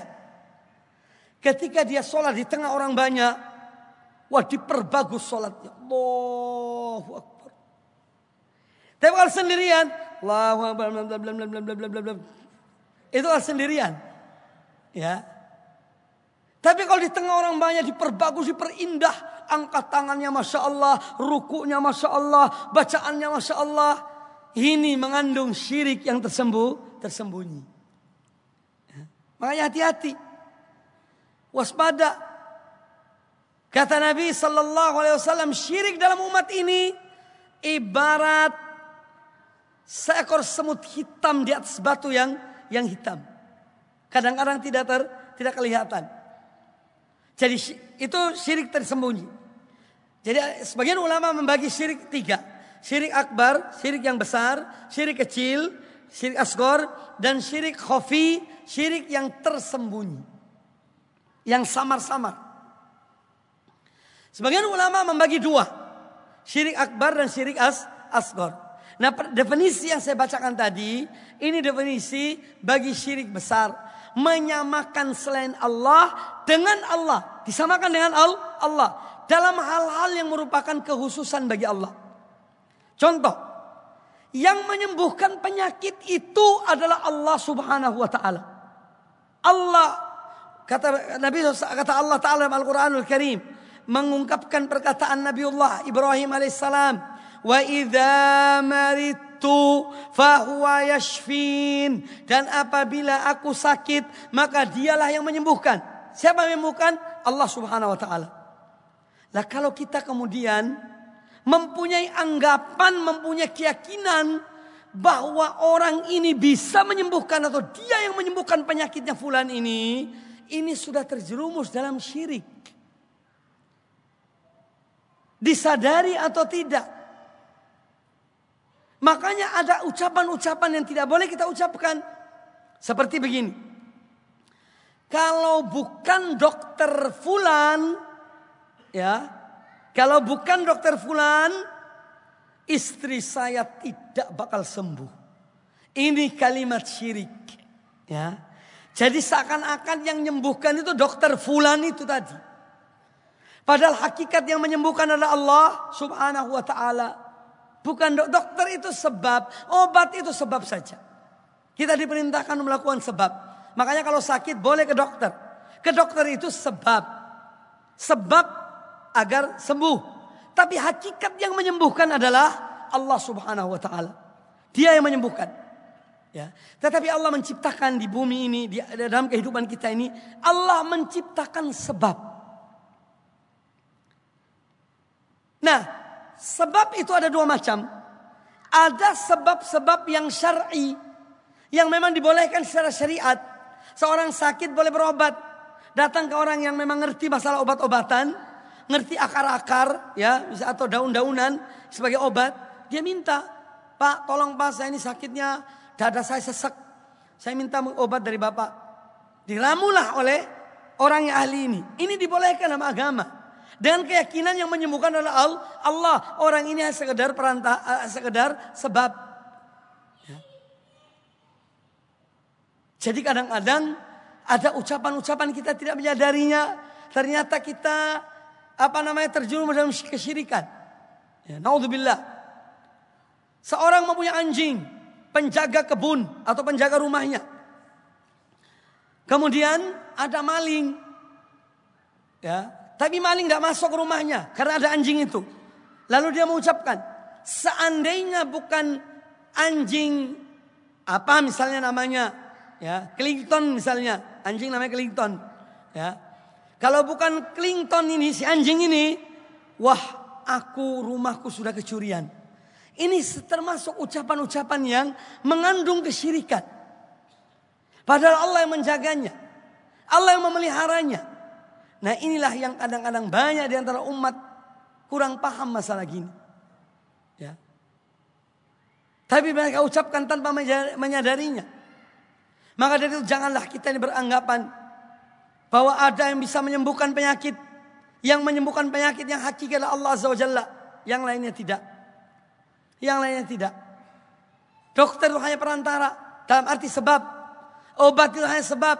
Ketika dia sholat di tengah orang banyak, wah diperbagus sholatnya. Allahu Akbar. Tapi kalau sendirian, Allahu Akbar, itu kalau sendirian. Ya. Tapi kalau di tengah orang banyak diperbagus, diperindah, angkat tangannya Masya Allah, rukunya Masya Allah, bacaannya Masya Allah. Ini mengandung syirik yang tersembuh, tersembunyi. Ya. Makanya hati-hati. Waspada. Kata Nabi Sallallahu Alaihi Wasallam, syirik dalam umat ini ibarat seekor semut hitam di atas batu yang yang hitam. Kadang-kadang tidak ter, tidak kelihatan. Jadi itu syirik tersembunyi. Jadi sebagian ulama membagi syirik tiga. Syirik akbar, syirik yang besar, syirik kecil, syirik asgor, dan syirik khofi, syirik yang tersembunyi. Yang samar-samar. Sebagian ulama membagi dua. Syirik akbar dan syirik as asgor. Nah definisi yang saya bacakan tadi, ini definisi bagi syirik besar menyamakan selain Allah dengan Allah. Disamakan dengan Allah. Dalam hal-hal yang merupakan kehususan bagi Allah. Contoh. Yang menyembuhkan penyakit itu adalah Allah subhanahu wa ta'ala. Allah. Kata Nabi kata Allah Ta'ala dalam Al-Quranul Karim. Mengungkapkan perkataan Nabiullah Ibrahim alaihissalam. Wa idha marit itu fahuwa yashfin dan apabila aku sakit maka dialah yang menyembuhkan. Siapa yang menyembuhkan? Allah Subhanahu wa taala. Lah kalau kita kemudian mempunyai anggapan, mempunyai keyakinan bahwa orang ini bisa menyembuhkan atau dia yang menyembuhkan penyakitnya fulan ini, ini sudah terjerumus dalam syirik. Disadari atau tidak, Makanya ada ucapan-ucapan yang tidak boleh kita ucapkan. Seperti begini. Kalau bukan dokter fulan, ya, kalau bukan dokter fulan, istri saya tidak bakal sembuh. Ini kalimat syirik, ya. Jadi seakan-akan yang menyembuhkan itu dokter fulan itu tadi. Padahal hakikat yang menyembuhkan adalah Allah Subhanahu wa taala. Bukan dok dokter itu sebab, obat itu sebab saja. Kita diperintahkan melakukan sebab. Makanya kalau sakit boleh ke dokter. Ke dokter itu sebab. Sebab agar sembuh. Tapi hakikat yang menyembuhkan adalah Allah Subhanahu wa taala. Dia yang menyembuhkan. Ya. Tetapi Allah menciptakan di bumi ini, di dalam kehidupan kita ini, Allah menciptakan sebab. Nah, Sebab itu ada dua macam. Ada sebab-sebab yang syar'i yang memang dibolehkan secara syariat. Seorang sakit boleh berobat, datang ke orang yang memang ngerti masalah obat-obatan, ngerti akar-akar ya, atau daun-daunan sebagai obat, dia minta Pak, tolong Pak, saya ini sakitnya dada saya sesek. Saya minta obat dari Bapak. Diramulah oleh orang yang ahli ini. Ini dibolehkan dalam agama. Dengan keyakinan yang menyembuhkan adalah Allah. Orang ini hanya sekedar perantara, eh, sekedar sebab. Ya. Jadi kadang-kadang ada ucapan-ucapan kita tidak menyadarinya. Ternyata kita apa namanya terjerumus dalam kesyirikan. Ya, naudzubillah. Seorang mempunyai anjing, penjaga kebun atau penjaga rumahnya. Kemudian ada maling. Ya, tapi maling tidak masuk rumahnya karena ada anjing itu. Lalu dia mengucapkan, seandainya bukan anjing apa misalnya namanya, ya Clinton misalnya, anjing namanya Clinton, ya. Kalau bukan Clinton ini si anjing ini, wah aku rumahku sudah kecurian. Ini termasuk ucapan-ucapan yang mengandung kesyirikan. Padahal Allah yang menjaganya. Allah yang memeliharanya. Nah inilah yang kadang-kadang banyak di antara umat kurang paham masalah gini. Ya. Tapi mereka ucapkan tanpa menyadarinya. Maka dari itu janganlah kita ini beranggapan bahwa ada yang bisa menyembuhkan penyakit. Yang menyembuhkan penyakit yang hakiki adalah Allah Azza wa Jalla. Yang lainnya tidak. Yang lainnya tidak. Dokter itu hanya perantara. Dalam arti sebab. Obat itu hanya sebab.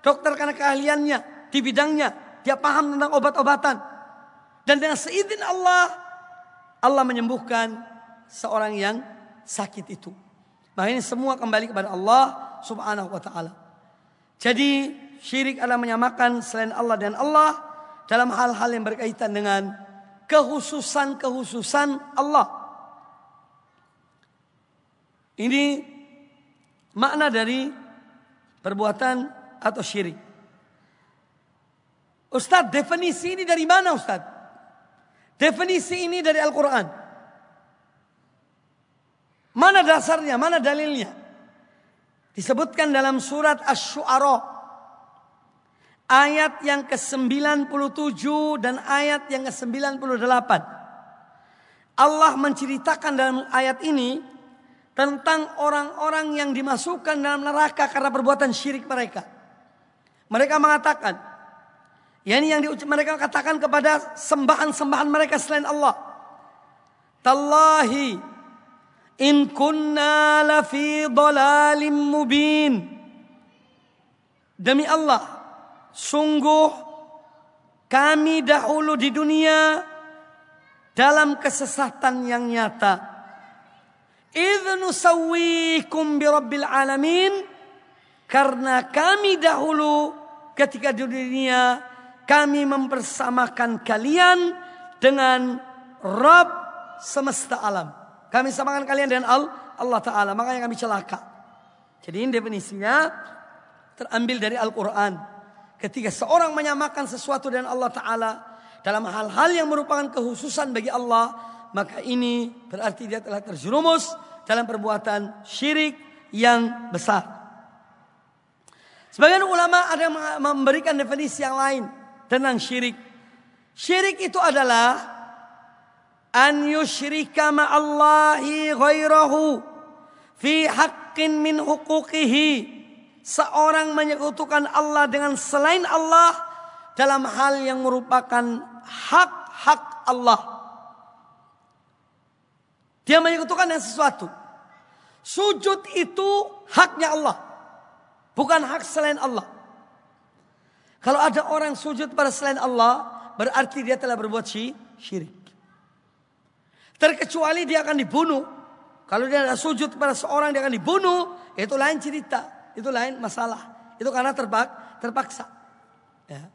Dokter karena keahliannya di bidangnya. Dia paham tentang obat-obatan. Dan dengan seizin Allah, Allah menyembuhkan seorang yang sakit itu. Maka ini semua kembali kepada Allah subhanahu wa ta'ala. Jadi syirik adalah menyamakan selain Allah dan Allah dalam hal-hal yang berkaitan dengan kehususan-kehususan Allah. Ini makna dari perbuatan atau syirik. Ustadz definisi ini dari mana Ustadz? Definisi ini dari Al-Quran. Mana dasarnya, mana dalilnya? Disebutkan dalam surat Ash-Shu'ara. Ayat yang ke-97 dan ayat yang ke-98. Allah menceritakan dalam ayat ini tentang orang-orang yang dimasukkan dalam neraka karena perbuatan syirik mereka. Mereka mengatakan, Ya ini yang mereka katakan kepada sembahan-sembahan mereka selain Allah. Tallahi in kunna lafi dalalim mubin. Demi Allah, sungguh kami dahulu di dunia dalam kesesatan yang nyata. Idnu sawwikum bi rabbil alamin karena kami dahulu ketika di dunia kami mempersamakan kalian dengan Rabb semesta alam. Kami samakan kalian dengan Allah Ta'ala. Makanya kami celaka. Jadi ini definisinya terambil dari Al-Quran. Ketika seorang menyamakan sesuatu dengan Allah Ta'ala. Dalam hal-hal yang merupakan kehususan bagi Allah. Maka ini berarti dia telah terjerumus dalam perbuatan syirik yang besar. Sebagian ulama ada yang memberikan definisi yang lain tentang syirik. Syirik itu adalah an yusyrika ma'allahi ghairahu fi haqqin min huquqihi. Seorang menyekutukan Allah dengan selain Allah dalam hal yang merupakan hak-hak Allah. Dia menyekutukan dengan sesuatu. Sujud itu haknya Allah. Bukan hak selain Allah. Kalau ada orang sujud pada selain Allah, berarti dia telah berbuat syirik. Terkecuali dia akan dibunuh. Kalau dia ada sujud pada seorang dia akan dibunuh, itu lain cerita, itu lain masalah. Itu karena terpak, terpaksa. Ya.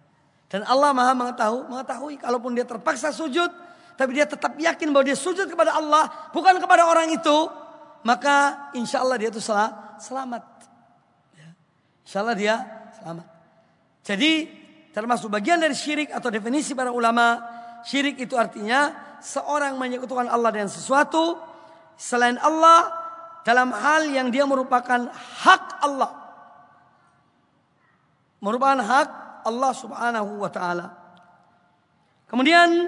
Dan Allah Maha mengetahui, mengetahui kalaupun dia terpaksa sujud, tapi dia tetap yakin bahwa dia sujud kepada Allah, bukan kepada orang itu, maka insya Allah dia itu selamat. Ya. Insya Allah dia selamat. Jadi termasuk bagian dari syirik atau definisi para ulama, syirik itu artinya seorang menyekutukan Allah dengan sesuatu selain Allah dalam hal yang dia merupakan hak Allah. Merupakan hak Allah Subhanahu wa taala. Kemudian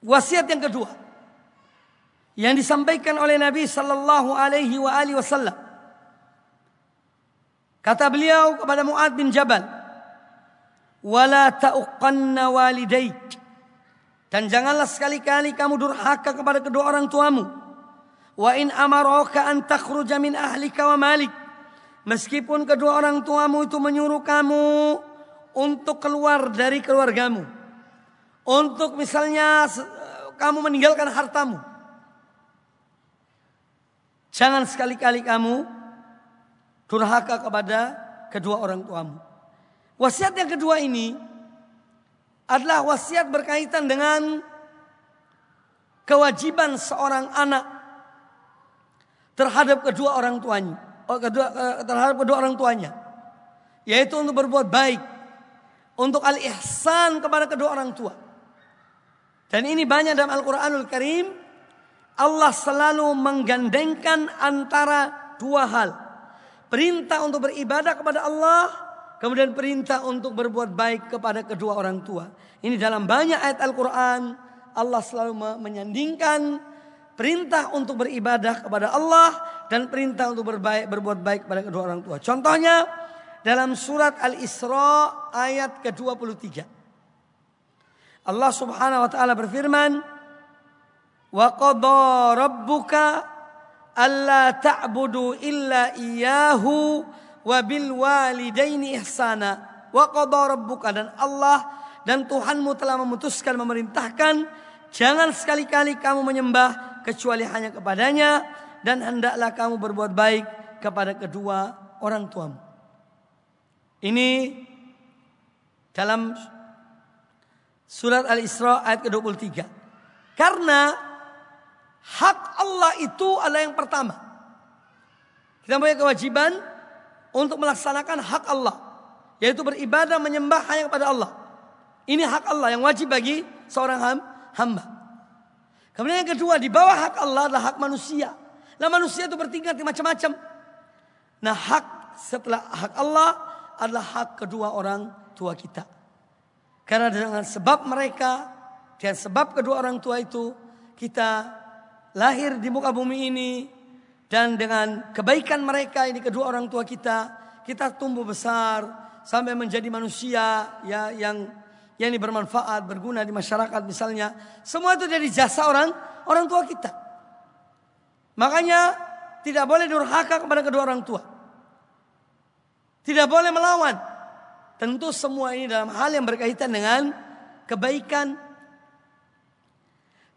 Wasiat yang kedua yang disampaikan oleh Nabi sallallahu alaihi wasallam. Kata beliau kepada Muad bin Jabal, "Wala ta'uqanna walidaik." Dan janganlah sekali-kali kamu durhaka kepada kedua orang tuamu. Wa in amaraka an takhruja min ahlika wa malik. Meskipun kedua orang tuamu itu menyuruh kamu untuk keluar dari keluargamu. Untuk misalnya kamu meninggalkan hartamu. Jangan sekali-kali kamu durhaka kepada kedua orang tuamu. Wasiat yang kedua ini adalah wasiat berkaitan dengan kewajiban seorang anak terhadap kedua orang tuanya, oh, kedua, eh, terhadap kedua orang tuanya, yaitu untuk berbuat baik, untuk al-ihsan kepada kedua orang tua. Dan ini banyak dalam Al-Quranul Karim Allah selalu menggandengkan antara dua hal. Perintah untuk beribadah kepada Allah, kemudian perintah untuk berbuat baik kepada kedua orang tua. Ini dalam banyak ayat Al-Quran, Allah selalu menyandingkan perintah untuk beribadah kepada Allah dan perintah untuk berbaik, berbuat baik kepada kedua orang tua. Contohnya dalam surat Al-Isra ayat ke-23. Allah Subhanahu wa taala berfirman, Wa qadha rabbuka alla ta'budu illa iyyahu wa bil walidaini ihsana. Wa qadha rabbuka dan Allah dan Tuhanmu telah memutuskan memerintahkan jangan sekali-kali kamu menyembah kecuali hanya kepadanya dan hendaklah kamu berbuat baik kepada kedua orang tuamu. Ini dalam surat Al-Isra ayat ke-23. Karena Hak Allah itu adalah yang pertama. Kita punya kewajiban untuk melaksanakan hak Allah. Yaitu beribadah menyembah hanya kepada Allah. Ini hak Allah yang wajib bagi seorang hamba. Kemudian yang kedua, di bawah hak Allah adalah hak manusia. Nah manusia itu bertingkat di macam-macam. Nah hak setelah hak Allah adalah hak kedua orang tua kita. Karena dengan sebab mereka, dan sebab kedua orang tua itu, kita lahir di muka bumi ini dan dengan kebaikan mereka ini kedua orang tua kita kita tumbuh besar sampai menjadi manusia ya yang yang bermanfaat berguna di masyarakat misalnya. Semua itu dari jasa orang orang tua kita. Makanya tidak boleh durhaka kepada kedua orang tua. Tidak boleh melawan. Tentu semua ini dalam hal yang berkaitan dengan kebaikan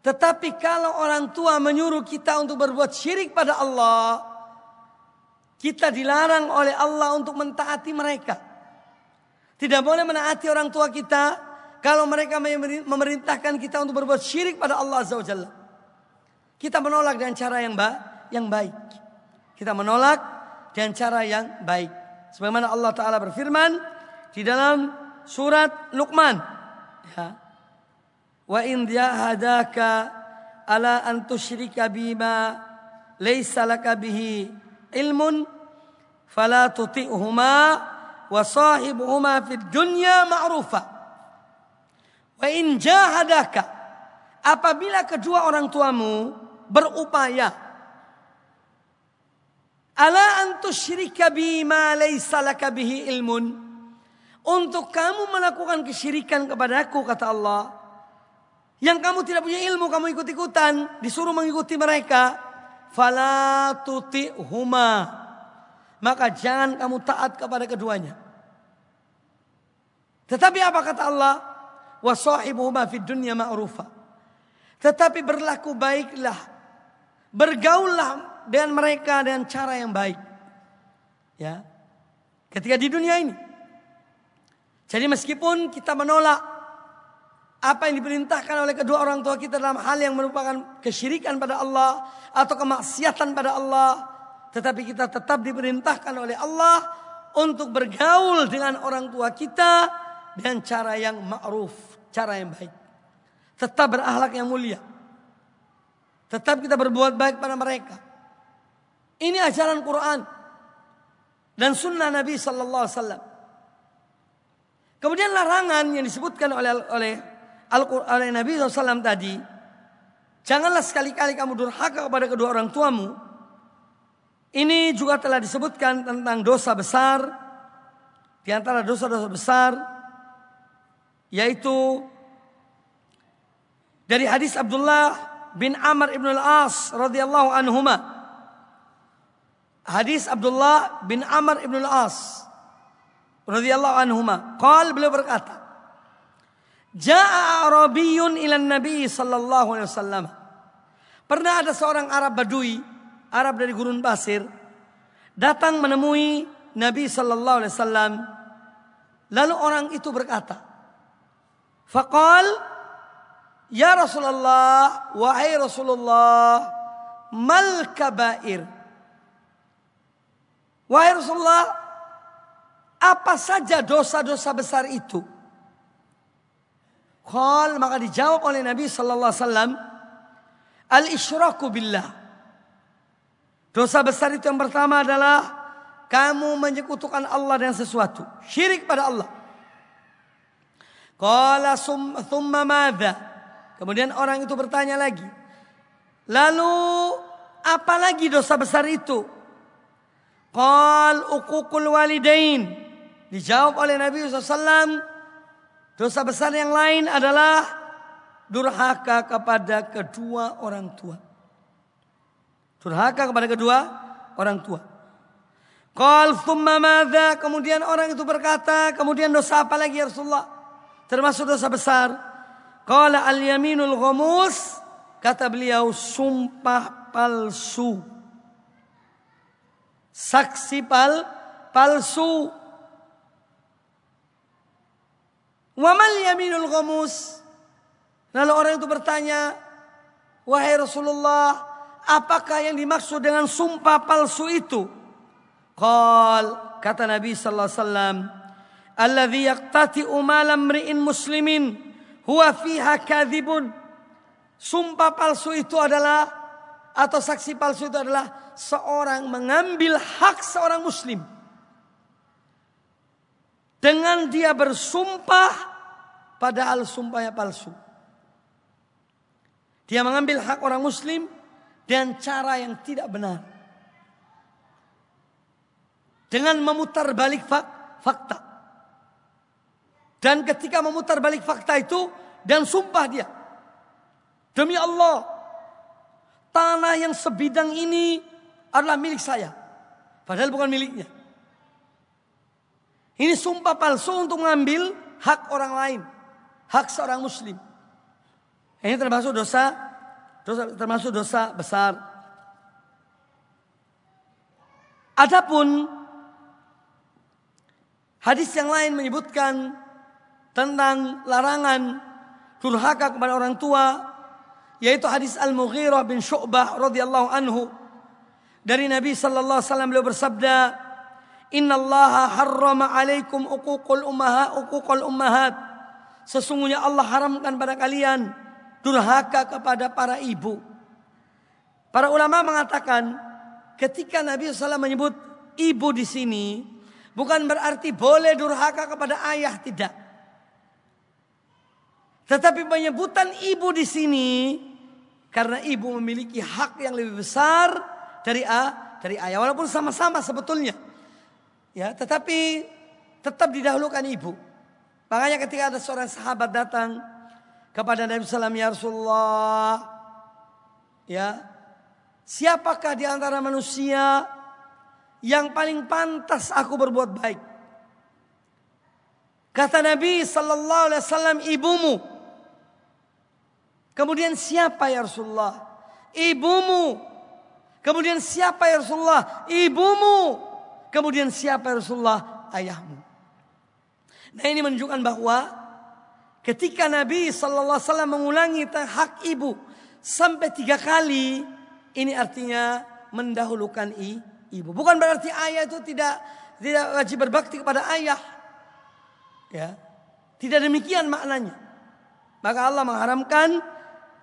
tetapi kalau orang tua menyuruh kita untuk berbuat syirik pada Allah, kita dilarang oleh Allah untuk mentaati mereka. Tidak boleh menaati orang tua kita kalau mereka memerintahkan kita untuk berbuat syirik pada Allah Azza wa. Kita menolak dengan cara yang ba yang baik. Kita menolak dengan cara yang baik. Sebagaimana Allah Ta'ala berfirman di dalam surat Luqman. Ya. Wa in jahadaka ala an tusyrika bima laysa laka bihi ilmun fala tuti'huma wa sahibuhuma fid dunya ma'rufa. Wa in jahadaka apabila kedua orang tuamu berupaya ala an tusyrika bima laysa laka bihi ilmun untuk kamu melakukan kesyirikan kepadaku kata Allah yang kamu tidak punya ilmu, kamu ikut-ikutan, disuruh mengikuti mereka. Fala huma. Maka jangan kamu taat kepada keduanya. Tetapi apa kata Allah? Wasahibuhuma fid dunya ma'rufa. Tetapi berlaku baiklah. Bergaullah dengan mereka dengan cara yang baik. Ya. Ketika di dunia ini. Jadi meskipun kita menolak apa yang diperintahkan oleh kedua orang tua kita dalam hal yang merupakan kesyirikan pada Allah atau kemaksiatan pada Allah, tetapi kita tetap diperintahkan oleh Allah untuk bergaul dengan orang tua kita dengan cara yang ma'ruf, cara yang baik. Tetap berakhlak yang mulia. Tetap kita berbuat baik pada mereka. Ini ajaran Quran dan sunnah Nabi Sallallahu Alaihi Wasallam. Kemudian larangan yang disebutkan oleh oleh Al-Quran Nabi SAW tadi Janganlah sekali-kali kamu durhaka kepada kedua orang tuamu. Ini juga telah disebutkan tentang dosa besar. Di antara dosa-dosa besar. Yaitu dari hadis Abdullah bin Amr ibn al-As radhiyallahu anhuma. Hadis Abdullah bin Amr ibn al-As radhiyallahu anhuma. Qal beliau berkata, Ja'a Arabiyun ila Nabi sallallahu alaihi wasallam. Pernah ada seorang Arab Badui, Arab dari gurun pasir, datang menemui Nabi sallallahu alaihi wasallam. Lalu orang itu berkata, "Faqal Ya Rasulullah, wahai Rasulullah, mal kabair?" Wahai Rasulullah, apa saja dosa-dosa besar itu? Qal maka dijawab oleh Nabi sallallahu alaihi wasallam al-isyraku billah. Dosa besar itu yang pertama adalah kamu menyekutukan Allah dengan sesuatu, syirik pada Allah. Qala thumma madza? Kemudian orang itu bertanya lagi. Lalu apa lagi dosa besar itu? Qal uququl walidain. Dijawab oleh Nabi SAW Dosa besar yang lain adalah durhaka kepada kedua orang tua. Durhaka kepada kedua orang tua. Qal thumma madza? Kemudian orang itu berkata, kemudian dosa apa lagi ya Rasulullah? Termasuk dosa besar. Qala al-yaminul ghamus. Kata beliau, sumpah palsu. Saksi pal palsu. Wamal yaminul ghamus. Lalu orang itu bertanya, "Wahai Rasulullah, apakah yang dimaksud dengan sumpah palsu itu?" Qal, kata Nabi sallallahu alaihi wasallam, "Alladzi yaqtati'u malam mri'in muslimin huwa fiha kadzibun." Sumpah palsu itu adalah atau saksi palsu itu adalah seorang mengambil hak seorang muslim dengan dia bersumpah padahal sumpahnya palsu. Dia mengambil hak orang muslim dengan cara yang tidak benar. Dengan memutar balik fakta. Dan ketika memutar balik fakta itu dan sumpah dia. Demi Allah, tanah yang sebidang ini adalah milik saya. Padahal bukan miliknya. Ini sumpah palsu untuk mengambil hak orang lain. Hak seorang muslim. Ini termasuk dosa, dosa termasuk dosa besar. Adapun hadis yang lain menyebutkan tentang larangan durhaka kepada orang tua yaitu hadis Al-Mughirah bin Syu'bah radhiyallahu anhu dari Nabi sallallahu alaihi wasallam beliau bersabda Innallaha harrama alaikum uququl ummaha uququl ummahat. Sesungguhnya Allah haramkan pada kalian durhaka kepada para ibu. Para ulama mengatakan ketika Nabi SAW menyebut ibu di sini bukan berarti boleh durhaka kepada ayah tidak. Tetapi penyebutan ibu di sini karena ibu memiliki hak yang lebih besar dari a dari ayah walaupun sama-sama sebetulnya. Ya, tetapi tetap didahulukan ibu. Makanya ketika ada seorang sahabat datang kepada Nabi Sallam ya Rasulullah, ya siapakah di antara manusia yang paling pantas aku berbuat baik? Kata Nabi Sallallahu Alaihi Wasallam ibumu. Kemudian siapa ya Rasulullah? Ibumu. Kemudian siapa ya Rasulullah? Ibumu. Kemudian siapa Rasulullah? Ayahmu. Nah ini menunjukkan bahwa ketika Nabi Sallallahu Alaihi Wasallam mengulangi hak ibu sampai tiga kali, ini artinya mendahulukan i, ibu. Bukan berarti ayah itu tidak tidak wajib berbakti kepada ayah. Ya, tidak demikian maknanya. Maka Allah mengharamkan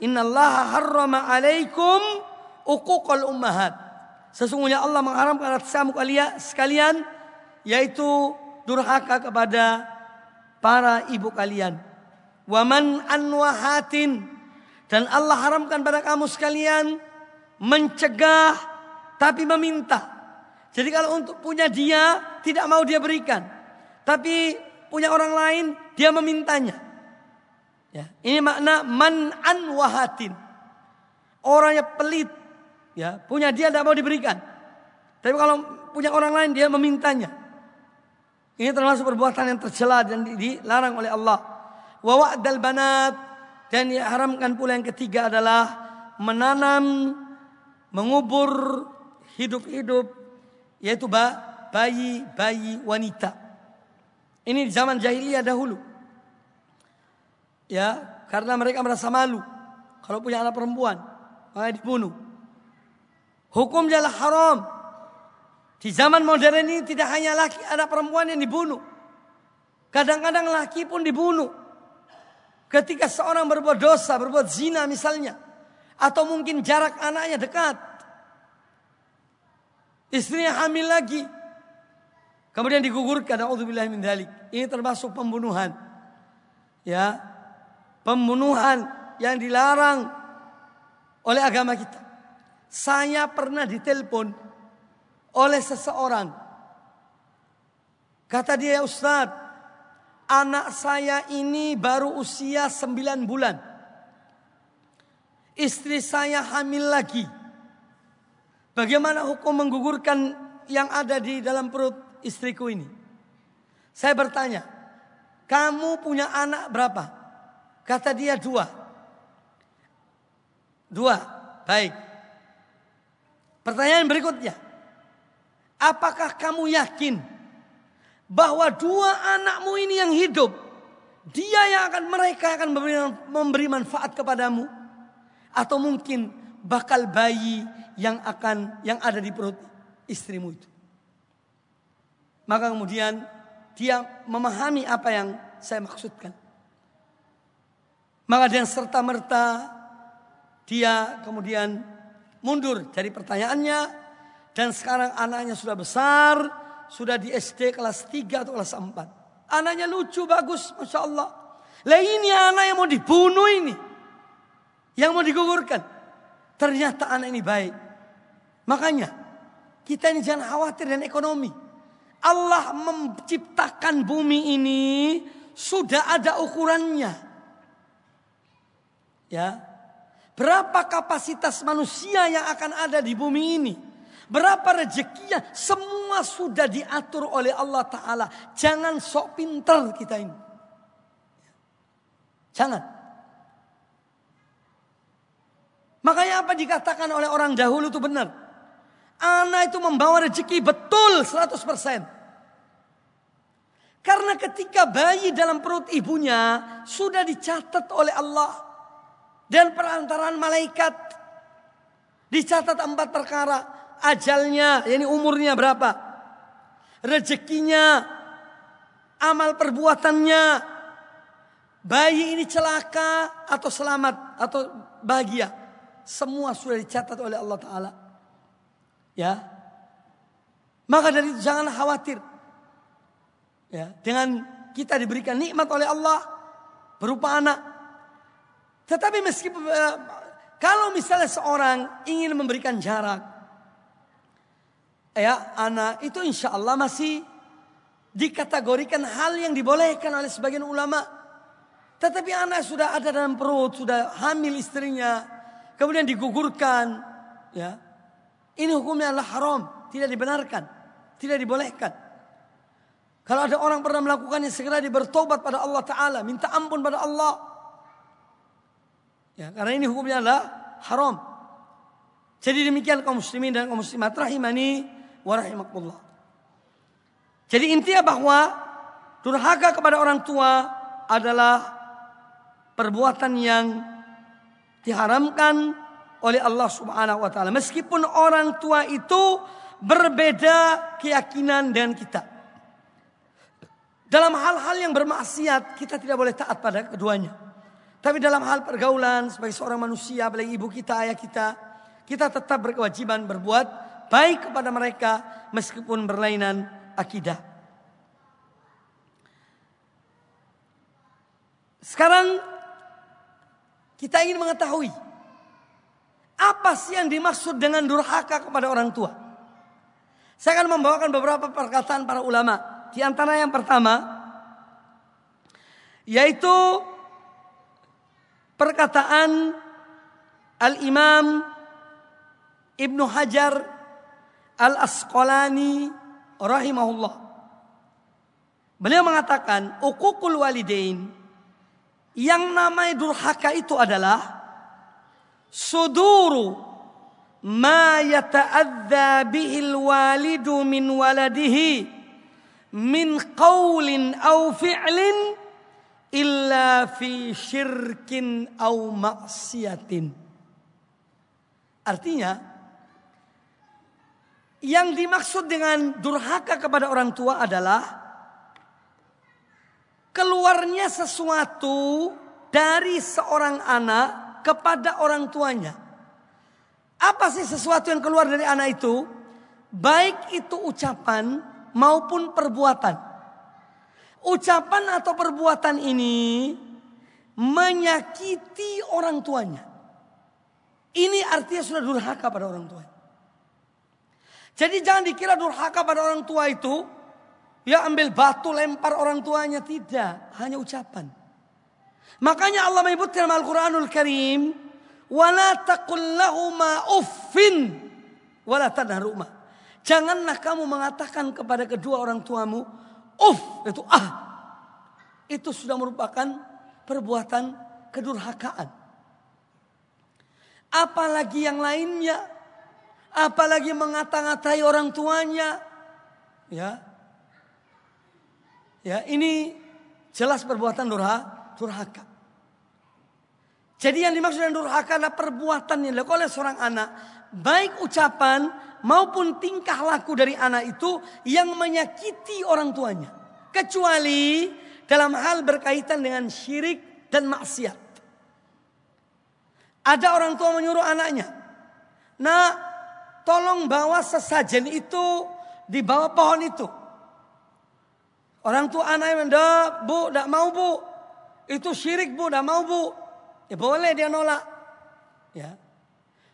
Innallaha harrama alaikum uquqal ummahat. Sesungguhnya Allah mengharamkan atas kamu kalian sekalian yaitu durhaka kepada para ibu kalian. Waman anwahatin Dan Allah haramkan pada kamu sekalian mencegah tapi meminta. Jadi kalau untuk punya dia tidak mau dia berikan. Tapi punya orang lain dia memintanya. Ya, ini makna man'an wahatin. Orangnya pelit. Ya, punya dia tidak mau diberikan. Tapi kalau punya orang lain dia memintanya. Ini termasuk perbuatan yang tercela dan dilarang oleh Allah. Wa wa'dal banat dan diharamkan pula yang ketiga adalah menanam mengubur hidup-hidup yaitu bayi-bayi wanita. Ini zaman jahiliyah dahulu. Ya, karena mereka merasa malu kalau punya anak perempuan, maka dibunuh. Hukum adalah haram. Di zaman modern ini tidak hanya laki anak perempuan yang dibunuh. Kadang-kadang laki pun dibunuh. Ketika seorang berbuat dosa, berbuat zina misalnya. Atau mungkin jarak anaknya dekat. Istrinya hamil lagi. Kemudian digugurkan. Dalik. Ini termasuk pembunuhan. Ya. Pembunuhan yang dilarang oleh agama kita. Saya pernah ditelepon oleh seseorang. Kata dia, Ustadz, anak saya ini baru usia 9 bulan. Istri saya hamil lagi. Bagaimana hukum menggugurkan yang ada di dalam perut istriku ini? Saya bertanya, kamu punya anak berapa? Kata dia dua. Dua, baik. Pertanyaan berikutnya. Apakah kamu yakin bahwa dua anakmu ini yang hidup, dia yang akan mereka akan memberi, memberi manfaat kepadamu, atau mungkin bakal bayi yang akan yang ada di perut istrimu itu. Maka kemudian dia memahami apa yang saya maksudkan. Maka dengan serta merta dia kemudian mundur dari pertanyaannya dan sekarang anaknya sudah besar sudah di SD kelas 3 atau kelas 4. Anaknya lucu, bagus, Masya Allah. Lah ini anak yang mau dibunuh ini. Yang mau digugurkan. Ternyata anak ini baik. Makanya kita ini jangan khawatir dengan ekonomi. Allah menciptakan bumi ini sudah ada ukurannya. Ya. Berapa kapasitas manusia yang akan ada di bumi ini? Berapa rezekinya? Semua sudah diatur oleh Allah Ta'ala. Jangan sok pinter kita ini. Jangan. Makanya apa dikatakan oleh orang dahulu itu benar. Anak itu membawa rezeki betul 100%. Karena ketika bayi dalam perut ibunya sudah dicatat oleh Allah dan perantaraan malaikat dicatat empat perkara ajalnya, yakni umurnya berapa, rezekinya, amal perbuatannya, bayi ini celaka atau selamat atau bahagia, semua sudah dicatat oleh Allah Taala. Ya, maka dari itu jangan khawatir. Ya, dengan kita diberikan nikmat oleh Allah berupa anak. Tetapi meskipun eh, kalau misalnya seorang ingin memberikan jarak, ya anak itu insya Allah masih dikategorikan hal yang dibolehkan oleh sebagian ulama. Tetapi anak sudah ada dalam perut, sudah hamil istrinya, kemudian digugurkan, ya. Ini hukumnya adalah haram, tidak dibenarkan, tidak dibolehkan. Kalau ada orang pernah melakukannya segera bertobat pada Allah Taala, minta ampun pada Allah. Ya, karena ini hukumnya adalah haram. Jadi demikian kaum muslimin dan kaum muslimat rahimani wa Jadi intinya bahwa durhaka kepada orang tua adalah perbuatan yang diharamkan oleh Allah Subhanahu wa taala. Meskipun orang tua itu berbeda keyakinan dengan kita. Dalam hal-hal yang bermaksiat kita tidak boleh taat pada keduanya. Tapi dalam hal pergaulan sebagai seorang manusia, apalagi ibu kita, ayah kita, kita tetap berkewajiban berbuat baik kepada mereka meskipun berlainan akidah. Sekarang Kita ingin mengetahui apa sih yang dimaksud dengan durhaka kepada orang tua. Saya akan membawakan beberapa perkataan para ulama. Di antara yang pertama yaitu perkataan Al-Imam Ibnu Hajar Al-Asqalani rahimahullah. Beliau mengatakan, ukukul walidain yang namanya durhaka itu adalah suduru ma yata'adza bihil walidu min waladihi min qawlin aw fi'lin illa fi syirkin aw maksiatin. Artinya, yang dimaksud dengan durhaka kepada orang tua adalah keluarnya sesuatu dari seorang anak kepada orang tuanya. Apa sih sesuatu yang keluar dari anak itu? Baik itu ucapan maupun perbuatan. Ucapan atau perbuatan ini menyakiti orang tuanya. Ini artinya sudah durhaka pada orang tuanya. Jadi jangan dikira durhaka pada orang tua itu ya ambil batu lempar orang tuanya tidak, hanya ucapan. Makanya Allah menyebutkan dalam Al-Qur'anul Karim, "Wala taqul lahuma uffin wala tanharuma." Janganlah kamu mengatakan kepada kedua orang tuamu, "Uff," itu ah. Itu sudah merupakan perbuatan kedurhakaan. Apalagi yang lainnya apalagi mengata-ngatai orang tuanya. Ya. Ya, ini jelas perbuatan durha, durhaka. Jadi yang dimaksud dengan durhaka adalah perbuatan yang dilakukan oleh seorang anak, baik ucapan maupun tingkah laku dari anak itu yang menyakiti orang tuanya. Kecuali dalam hal berkaitan dengan syirik dan maksiat. Ada orang tua menyuruh anaknya, "Nak, tolong bawa sesajen itu di bawah pohon itu. Orang tua anak yang bu, mau bu. Itu syirik bu, tidak mau bu. Ya boleh dia nolak. Ya.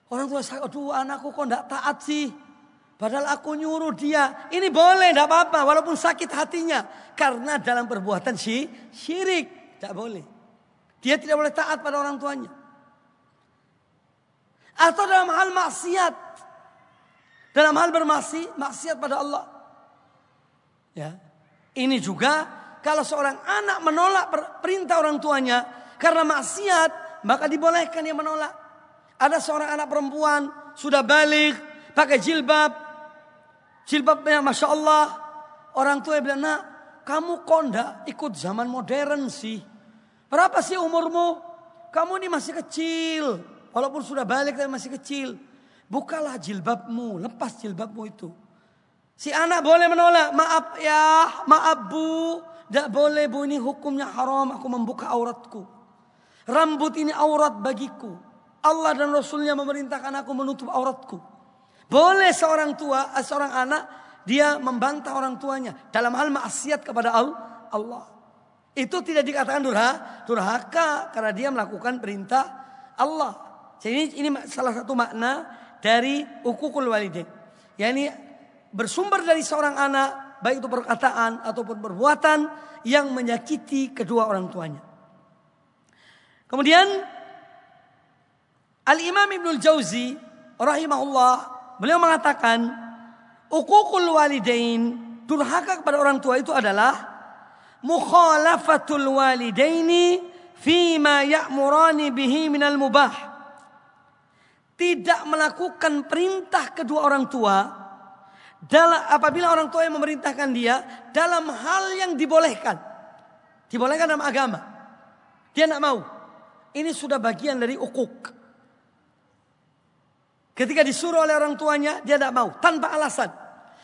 Orang tua saya, aduh anakku kok tidak taat sih. Padahal aku nyuruh dia. Ini boleh, tidak apa-apa. Walaupun sakit hatinya. Karena dalam perbuatan si syirik. Tidak boleh. Dia tidak boleh taat pada orang tuanya. Atau dalam hal maksiat. Dalam hal bermaksi, maksiat pada Allah. Ya. Ini juga kalau seorang anak menolak perintah orang tuanya karena maksiat, maka dibolehkan dia menolak. Ada seorang anak perempuan sudah balik, pakai jilbab. Jilbabnya Masya Allah. Orang tua bilang, nak kamu enggak ikut zaman modern sih? Berapa sih umurmu? Kamu ini masih kecil. Walaupun sudah balik tapi masih kecil. Bukalah jilbabmu, lepas jilbabmu itu. Si anak boleh menolak, maaf ya, maaf bu, tidak boleh bu ini hukumnya haram, aku membuka auratku. Rambut ini aurat bagiku. Allah dan Rasulnya memerintahkan aku menutup auratku. Boleh seorang tua, eh, seorang anak, dia membantah orang tuanya dalam hal maksiat kepada Allah. Itu tidak dikatakan durha, durhaka karena dia melakukan perintah Allah. Jadi ini salah satu makna dari ukukul walidain. yakni bersumber dari seorang anak baik itu perkataan ataupun perbuatan yang menyakiti kedua orang tuanya. Kemudian Al-Imam Ibnul Jauzi rahimahullah beliau mengatakan ukukul walidain durhaka kepada orang tua itu adalah mukhalafatul walidaini fima ya'murani bihi minal mubah tidak melakukan perintah kedua orang tua dalam apabila orang tua yang memerintahkan dia dalam hal yang dibolehkan. Dibolehkan dalam agama. Dia tidak mau. Ini sudah bagian dari ukuk. Ketika disuruh oleh orang tuanya, dia tidak mau tanpa alasan.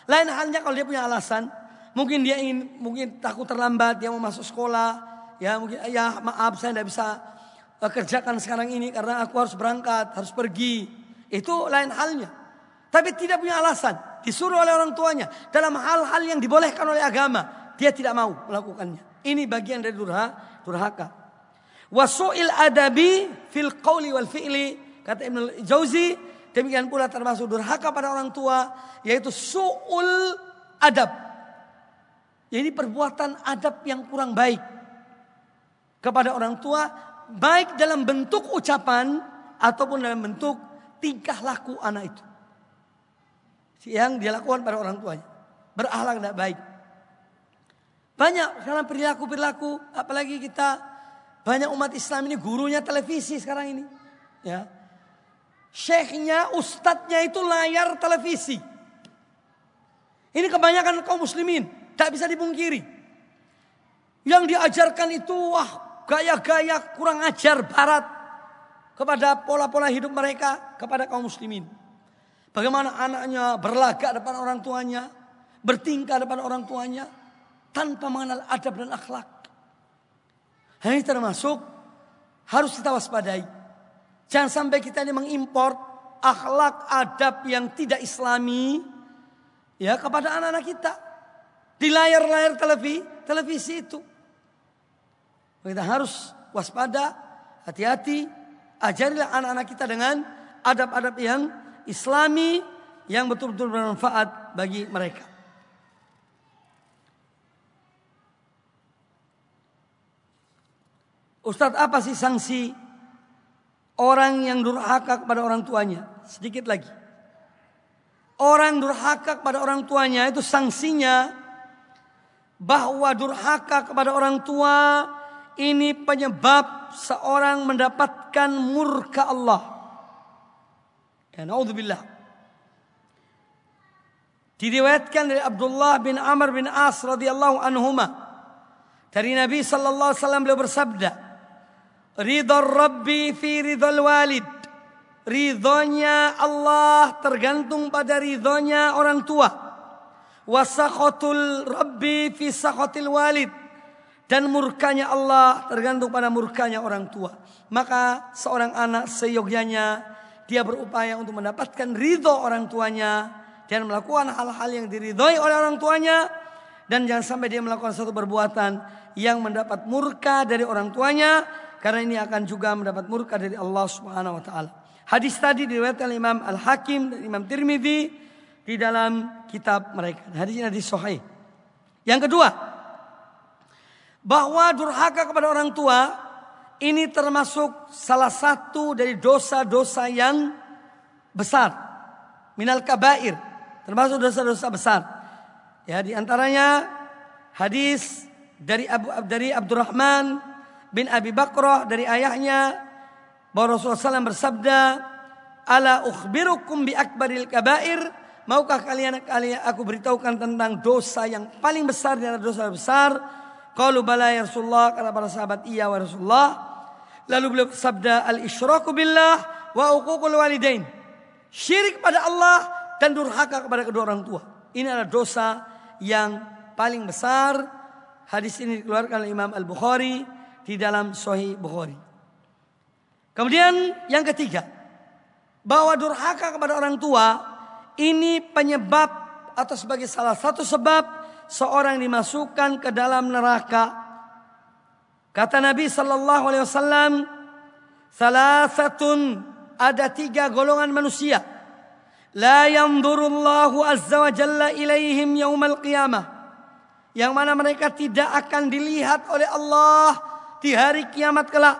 Lain halnya kalau dia punya alasan, mungkin dia ingin mungkin takut terlambat, dia mau masuk sekolah, ya mungkin ya maaf saya tidak bisa Eh, kerjakan sekarang ini karena aku harus berangkat, harus pergi. Itu lain halnya. Tapi tidak punya alasan. Disuruh oleh orang tuanya. Dalam hal-hal yang dibolehkan oleh agama. Dia tidak mau melakukannya. Ini bagian dari durha, durhaka. Wasu'il adabi fil qawli wal fi'li. Kata Ibn Jauzi, demikian pula termasuk durhaka pada orang tua, yaitu su'ul adab. Jadi perbuatan adab yang kurang baik kepada orang tua, baik dalam bentuk ucapan ataupun dalam bentuk tingkah laku anak itu. Yang dia lakukan pada orang tuanya. Berakhlak tidak baik. Banyak sekarang perilaku-perilaku, apalagi kita banyak umat Islam ini gurunya televisi sekarang ini. Ya. Syekhnya, ustadznya itu layar televisi. Ini kebanyakan kaum muslimin. Tak bisa dipungkiri. Yang diajarkan itu wah gaya-gaya kurang ajar barat. Kepada pola-pola hidup mereka. Kepada kaum muslimin. Bagaimana anaknya berlagak depan orang tuanya. Bertingkah depan orang tuanya. Tanpa mengenal adab dan akhlak. Ini termasuk harus kita waspadai. Jangan sampai kita ini mengimpor akhlak adab yang tidak islami ya kepada anak-anak kita. Di layar-layar televisi, televisi itu. Kita harus waspada, hati-hati, ajarilah anak-anak kita dengan adab-adab yang islami yang betul-betul bermanfaat bagi mereka. Ustadz apa sih sanksi orang yang durhaka kepada orang tuanya? Sedikit lagi. Orang durhaka kepada orang tuanya itu sanksinya bahwa durhaka kepada orang tua ini penyebab seorang mendapatkan murka Allah. Ya naudzubillah. Diriwayatkan dari Abdullah bin Amr bin As radhiyallahu anhuma dari Nabi sallallahu alaihi wasallam beliau bersabda, Ridha Rabbi fi ridhal walid. Ridhonya Allah tergantung pada ridhonya orang tua. Wasakhotul Rabbi fi sakhotil walid. Dan murkanya Allah tergantung pada murkanya orang tua. Maka seorang anak seyogyanya dia berupaya untuk mendapatkan ridho orang tuanya. Dan melakukan hal-hal yang diridhoi oleh orang tuanya. Dan jangan sampai dia melakukan satu perbuatan yang mendapat murka dari orang tuanya karena ini akan juga mendapat murka dari Allah Subhanahu wa taala. Hadis tadi diriwayatkan oleh Imam Al-Hakim dan Imam Tirmidzi di dalam kitab mereka. Hadis ini hadis sahih. Yang kedua, bahwa durhaka kepada orang tua ini termasuk salah satu dari dosa-dosa yang besar. Minal kabair, termasuk dosa-dosa besar. Ya, di antaranya hadis dari Abu dari Abdurrahman bin Abi Bakrah dari ayahnya bahwa Rasulullah SAW bersabda, "Ala ukhbirukum bi akbaril kabair?" Maukah kalian kalian aku beritahukan tentang dosa yang paling besar di antara dosa besar? Qalu bala ya Rasulullah kata para sahabat iya wa Rasulullah. Lalu beliau bersabda al-isyraku billah wa uququl walidain. Syirik pada Allah dan durhaka kepada kedua orang tua. Ini adalah dosa yang paling besar. Hadis ini dikeluarkan oleh Imam Al-Bukhari di dalam Sahih Bukhari. Kemudian yang ketiga, bahwa durhaka kepada orang tua ini penyebab atau sebagai salah satu sebab seorang dimasukkan ke dalam neraka. Kata Nabi Sallallahu Alaihi Wasallam, salah satu ada tiga golongan manusia. La yanzurullahu azza wa jalla ilaihim yaumal qiyamah. Yang mana mereka tidak akan dilihat oleh Allah di hari kiamat kelak.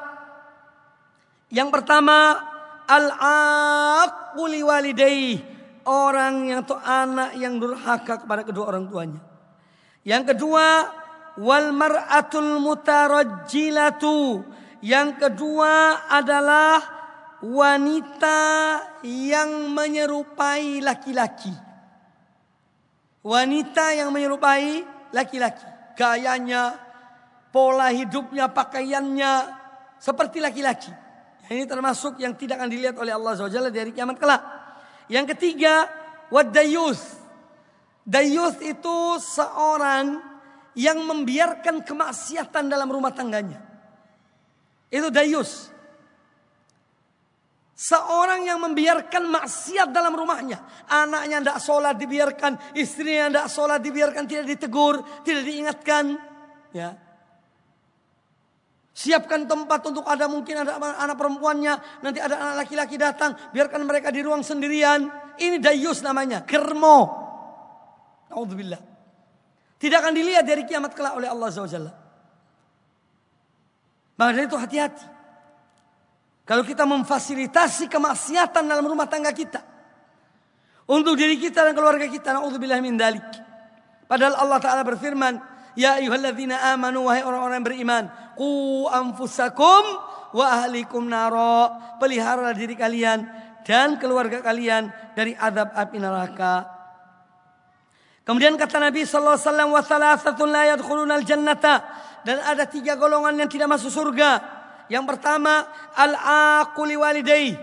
Yang pertama al-aquli walidayh, orang yang atau anak yang durhaka kepada kedua orang tuanya. Yang kedua wal mar'atul mutarajjilatu. Yang kedua adalah wanita yang menyerupai laki-laki. Wanita yang menyerupai laki-laki. Gayanya, pola hidupnya, pakaiannya seperti laki-laki. Ini termasuk yang tidak akan dilihat oleh Allah SWT dari kiamat kelak. Yang ketiga, wadayus. Dayus itu seorang yang membiarkan kemaksiatan dalam rumah tangganya. Itu dayus. Seorang yang membiarkan maksiat dalam rumahnya. Anaknya tidak sholat dibiarkan. Istrinya tidak sholat dibiarkan. Tidak ditegur. Tidak diingatkan. Ya. Siapkan tempat untuk ada mungkin ada anak perempuannya, nanti ada anak laki-laki datang, biarkan mereka di ruang sendirian. Ini dayus namanya, kermo. Alhamdulillah. Tidak akan dilihat dari kiamat kelak oleh Allah SWT. Maka dari itu hati-hati. Kalau kita memfasilitasi kemaksiatan dalam rumah tangga kita. Untuk diri kita dan keluarga kita. Na'udzubillah min dalik. Padahal Allah Ta'ala berfirman. Ya ayuhalladzina amanu wahai orang-orang yang beriman. Ku anfusakum wa ahlikum naro. Pelihara diri kalian dan keluarga kalian dari azab api neraka. Kemudian kata Nabi sallallahu alaihi wasallam wa thalathatun la yadkhuluna al-jannata dan ada tiga golongan yang tidak masuk surga. Yang pertama al-aquli walidai,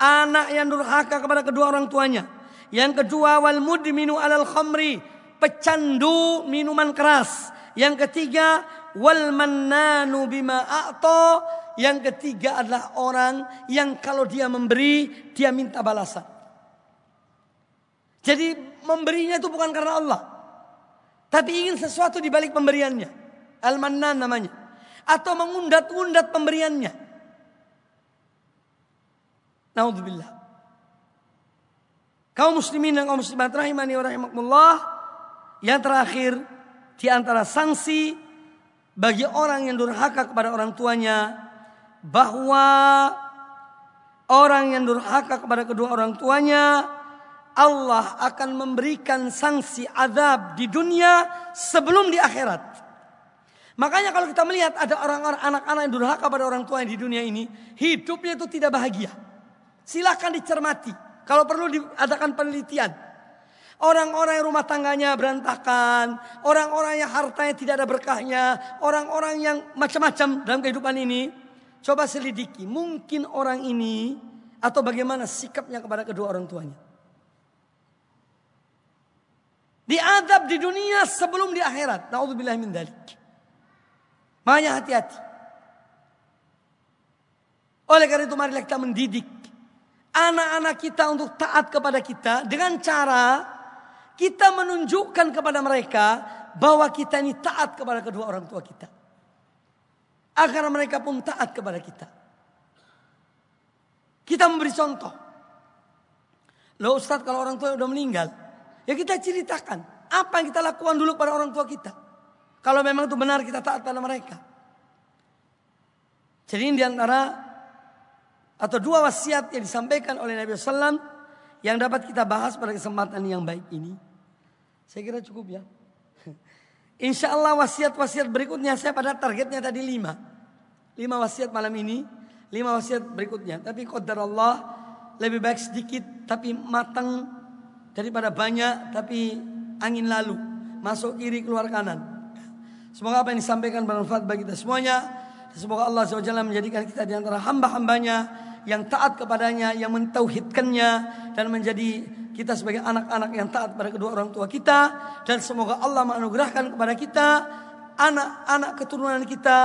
anak yang durhaka kepada kedua orang tuanya. Yang kedua wal mudminu alal khamri, pecandu minuman keras. Yang ketiga wal mannanu bima a'ta. Yang ketiga adalah orang yang kalau dia memberi dia minta balasan. Jadi memberinya itu bukan karena Allah. Tapi ingin sesuatu di balik pemberiannya. Al-Mannan namanya. Atau mengundat-undat pemberiannya. Naudzubillah. Kaum muslimin dan kaum muslimat rahimani wa rahimakumullah. Yang terakhir di antara sanksi bagi orang yang durhaka kepada orang tuanya bahwa orang yang durhaka kepada kedua orang tuanya Allah akan memberikan sanksi azab di dunia sebelum di akhirat. Makanya kalau kita melihat ada orang-orang anak-anak yang durhaka pada orang tua di dunia ini, hidupnya itu tidak bahagia. Silahkan dicermati. Kalau perlu diadakan penelitian. Orang-orang yang rumah tangganya berantakan, orang-orang yang hartanya tidak ada berkahnya, orang-orang yang macam-macam dalam kehidupan ini, coba selidiki. Mungkin orang ini atau bagaimana sikapnya kepada kedua orang tuanya. Diadab di dunia sebelum di akhirat. Nauzubillah min dalik. Makanya hati-hati. Oleh karena itu marilah kita mendidik anak-anak kita untuk taat kepada kita dengan cara kita menunjukkan kepada mereka bahwa kita ini taat kepada kedua orang tua kita. Agar mereka pun taat kepada kita. Kita memberi contoh. Loh Ustadz kalau orang tua udah meninggal. Ya kita ceritakan. Apa yang kita lakukan dulu pada orang tua kita. Kalau memang itu benar kita taat pada mereka. Jadi ini di antara atau dua wasiat yang disampaikan oleh Nabi SAW yang dapat kita bahas pada kesempatan yang baik ini. Saya kira cukup ya. Insya Allah wasiat-wasiat berikutnya saya pada targetnya tadi lima. Lima wasiat malam ini. Lima wasiat berikutnya. Tapi qadar Allah lebih baik sedikit tapi matang daripada banyak tapi angin lalu. Masuk kiri keluar kanan. Semoga apa yang disampaikan bermanfaat bagi kita semuanya. Semoga Allah SWT menjadikan kita di antara hamba-hambanya yang taat kepadanya, yang mentauhidkannya dan menjadi kita sebagai anak-anak yang taat pada kedua orang tua kita dan semoga Allah menganugerahkan kepada kita anak-anak keturunan kita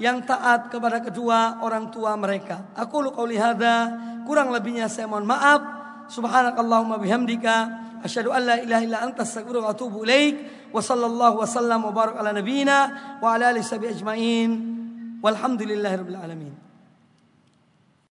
yang taat kepada kedua orang tua mereka. Aku lu qauli hadza, kurang lebihnya saya mohon maaf. Subhanakallahumma bihamdika asyhadu an la ilaha illa anta astaghfiruka wa atubu ilaik. Wa sallallahu wa sallam wa barak ala nabiyyina wa ala alihi ajmain. Walhamdulillahirabbil alamin.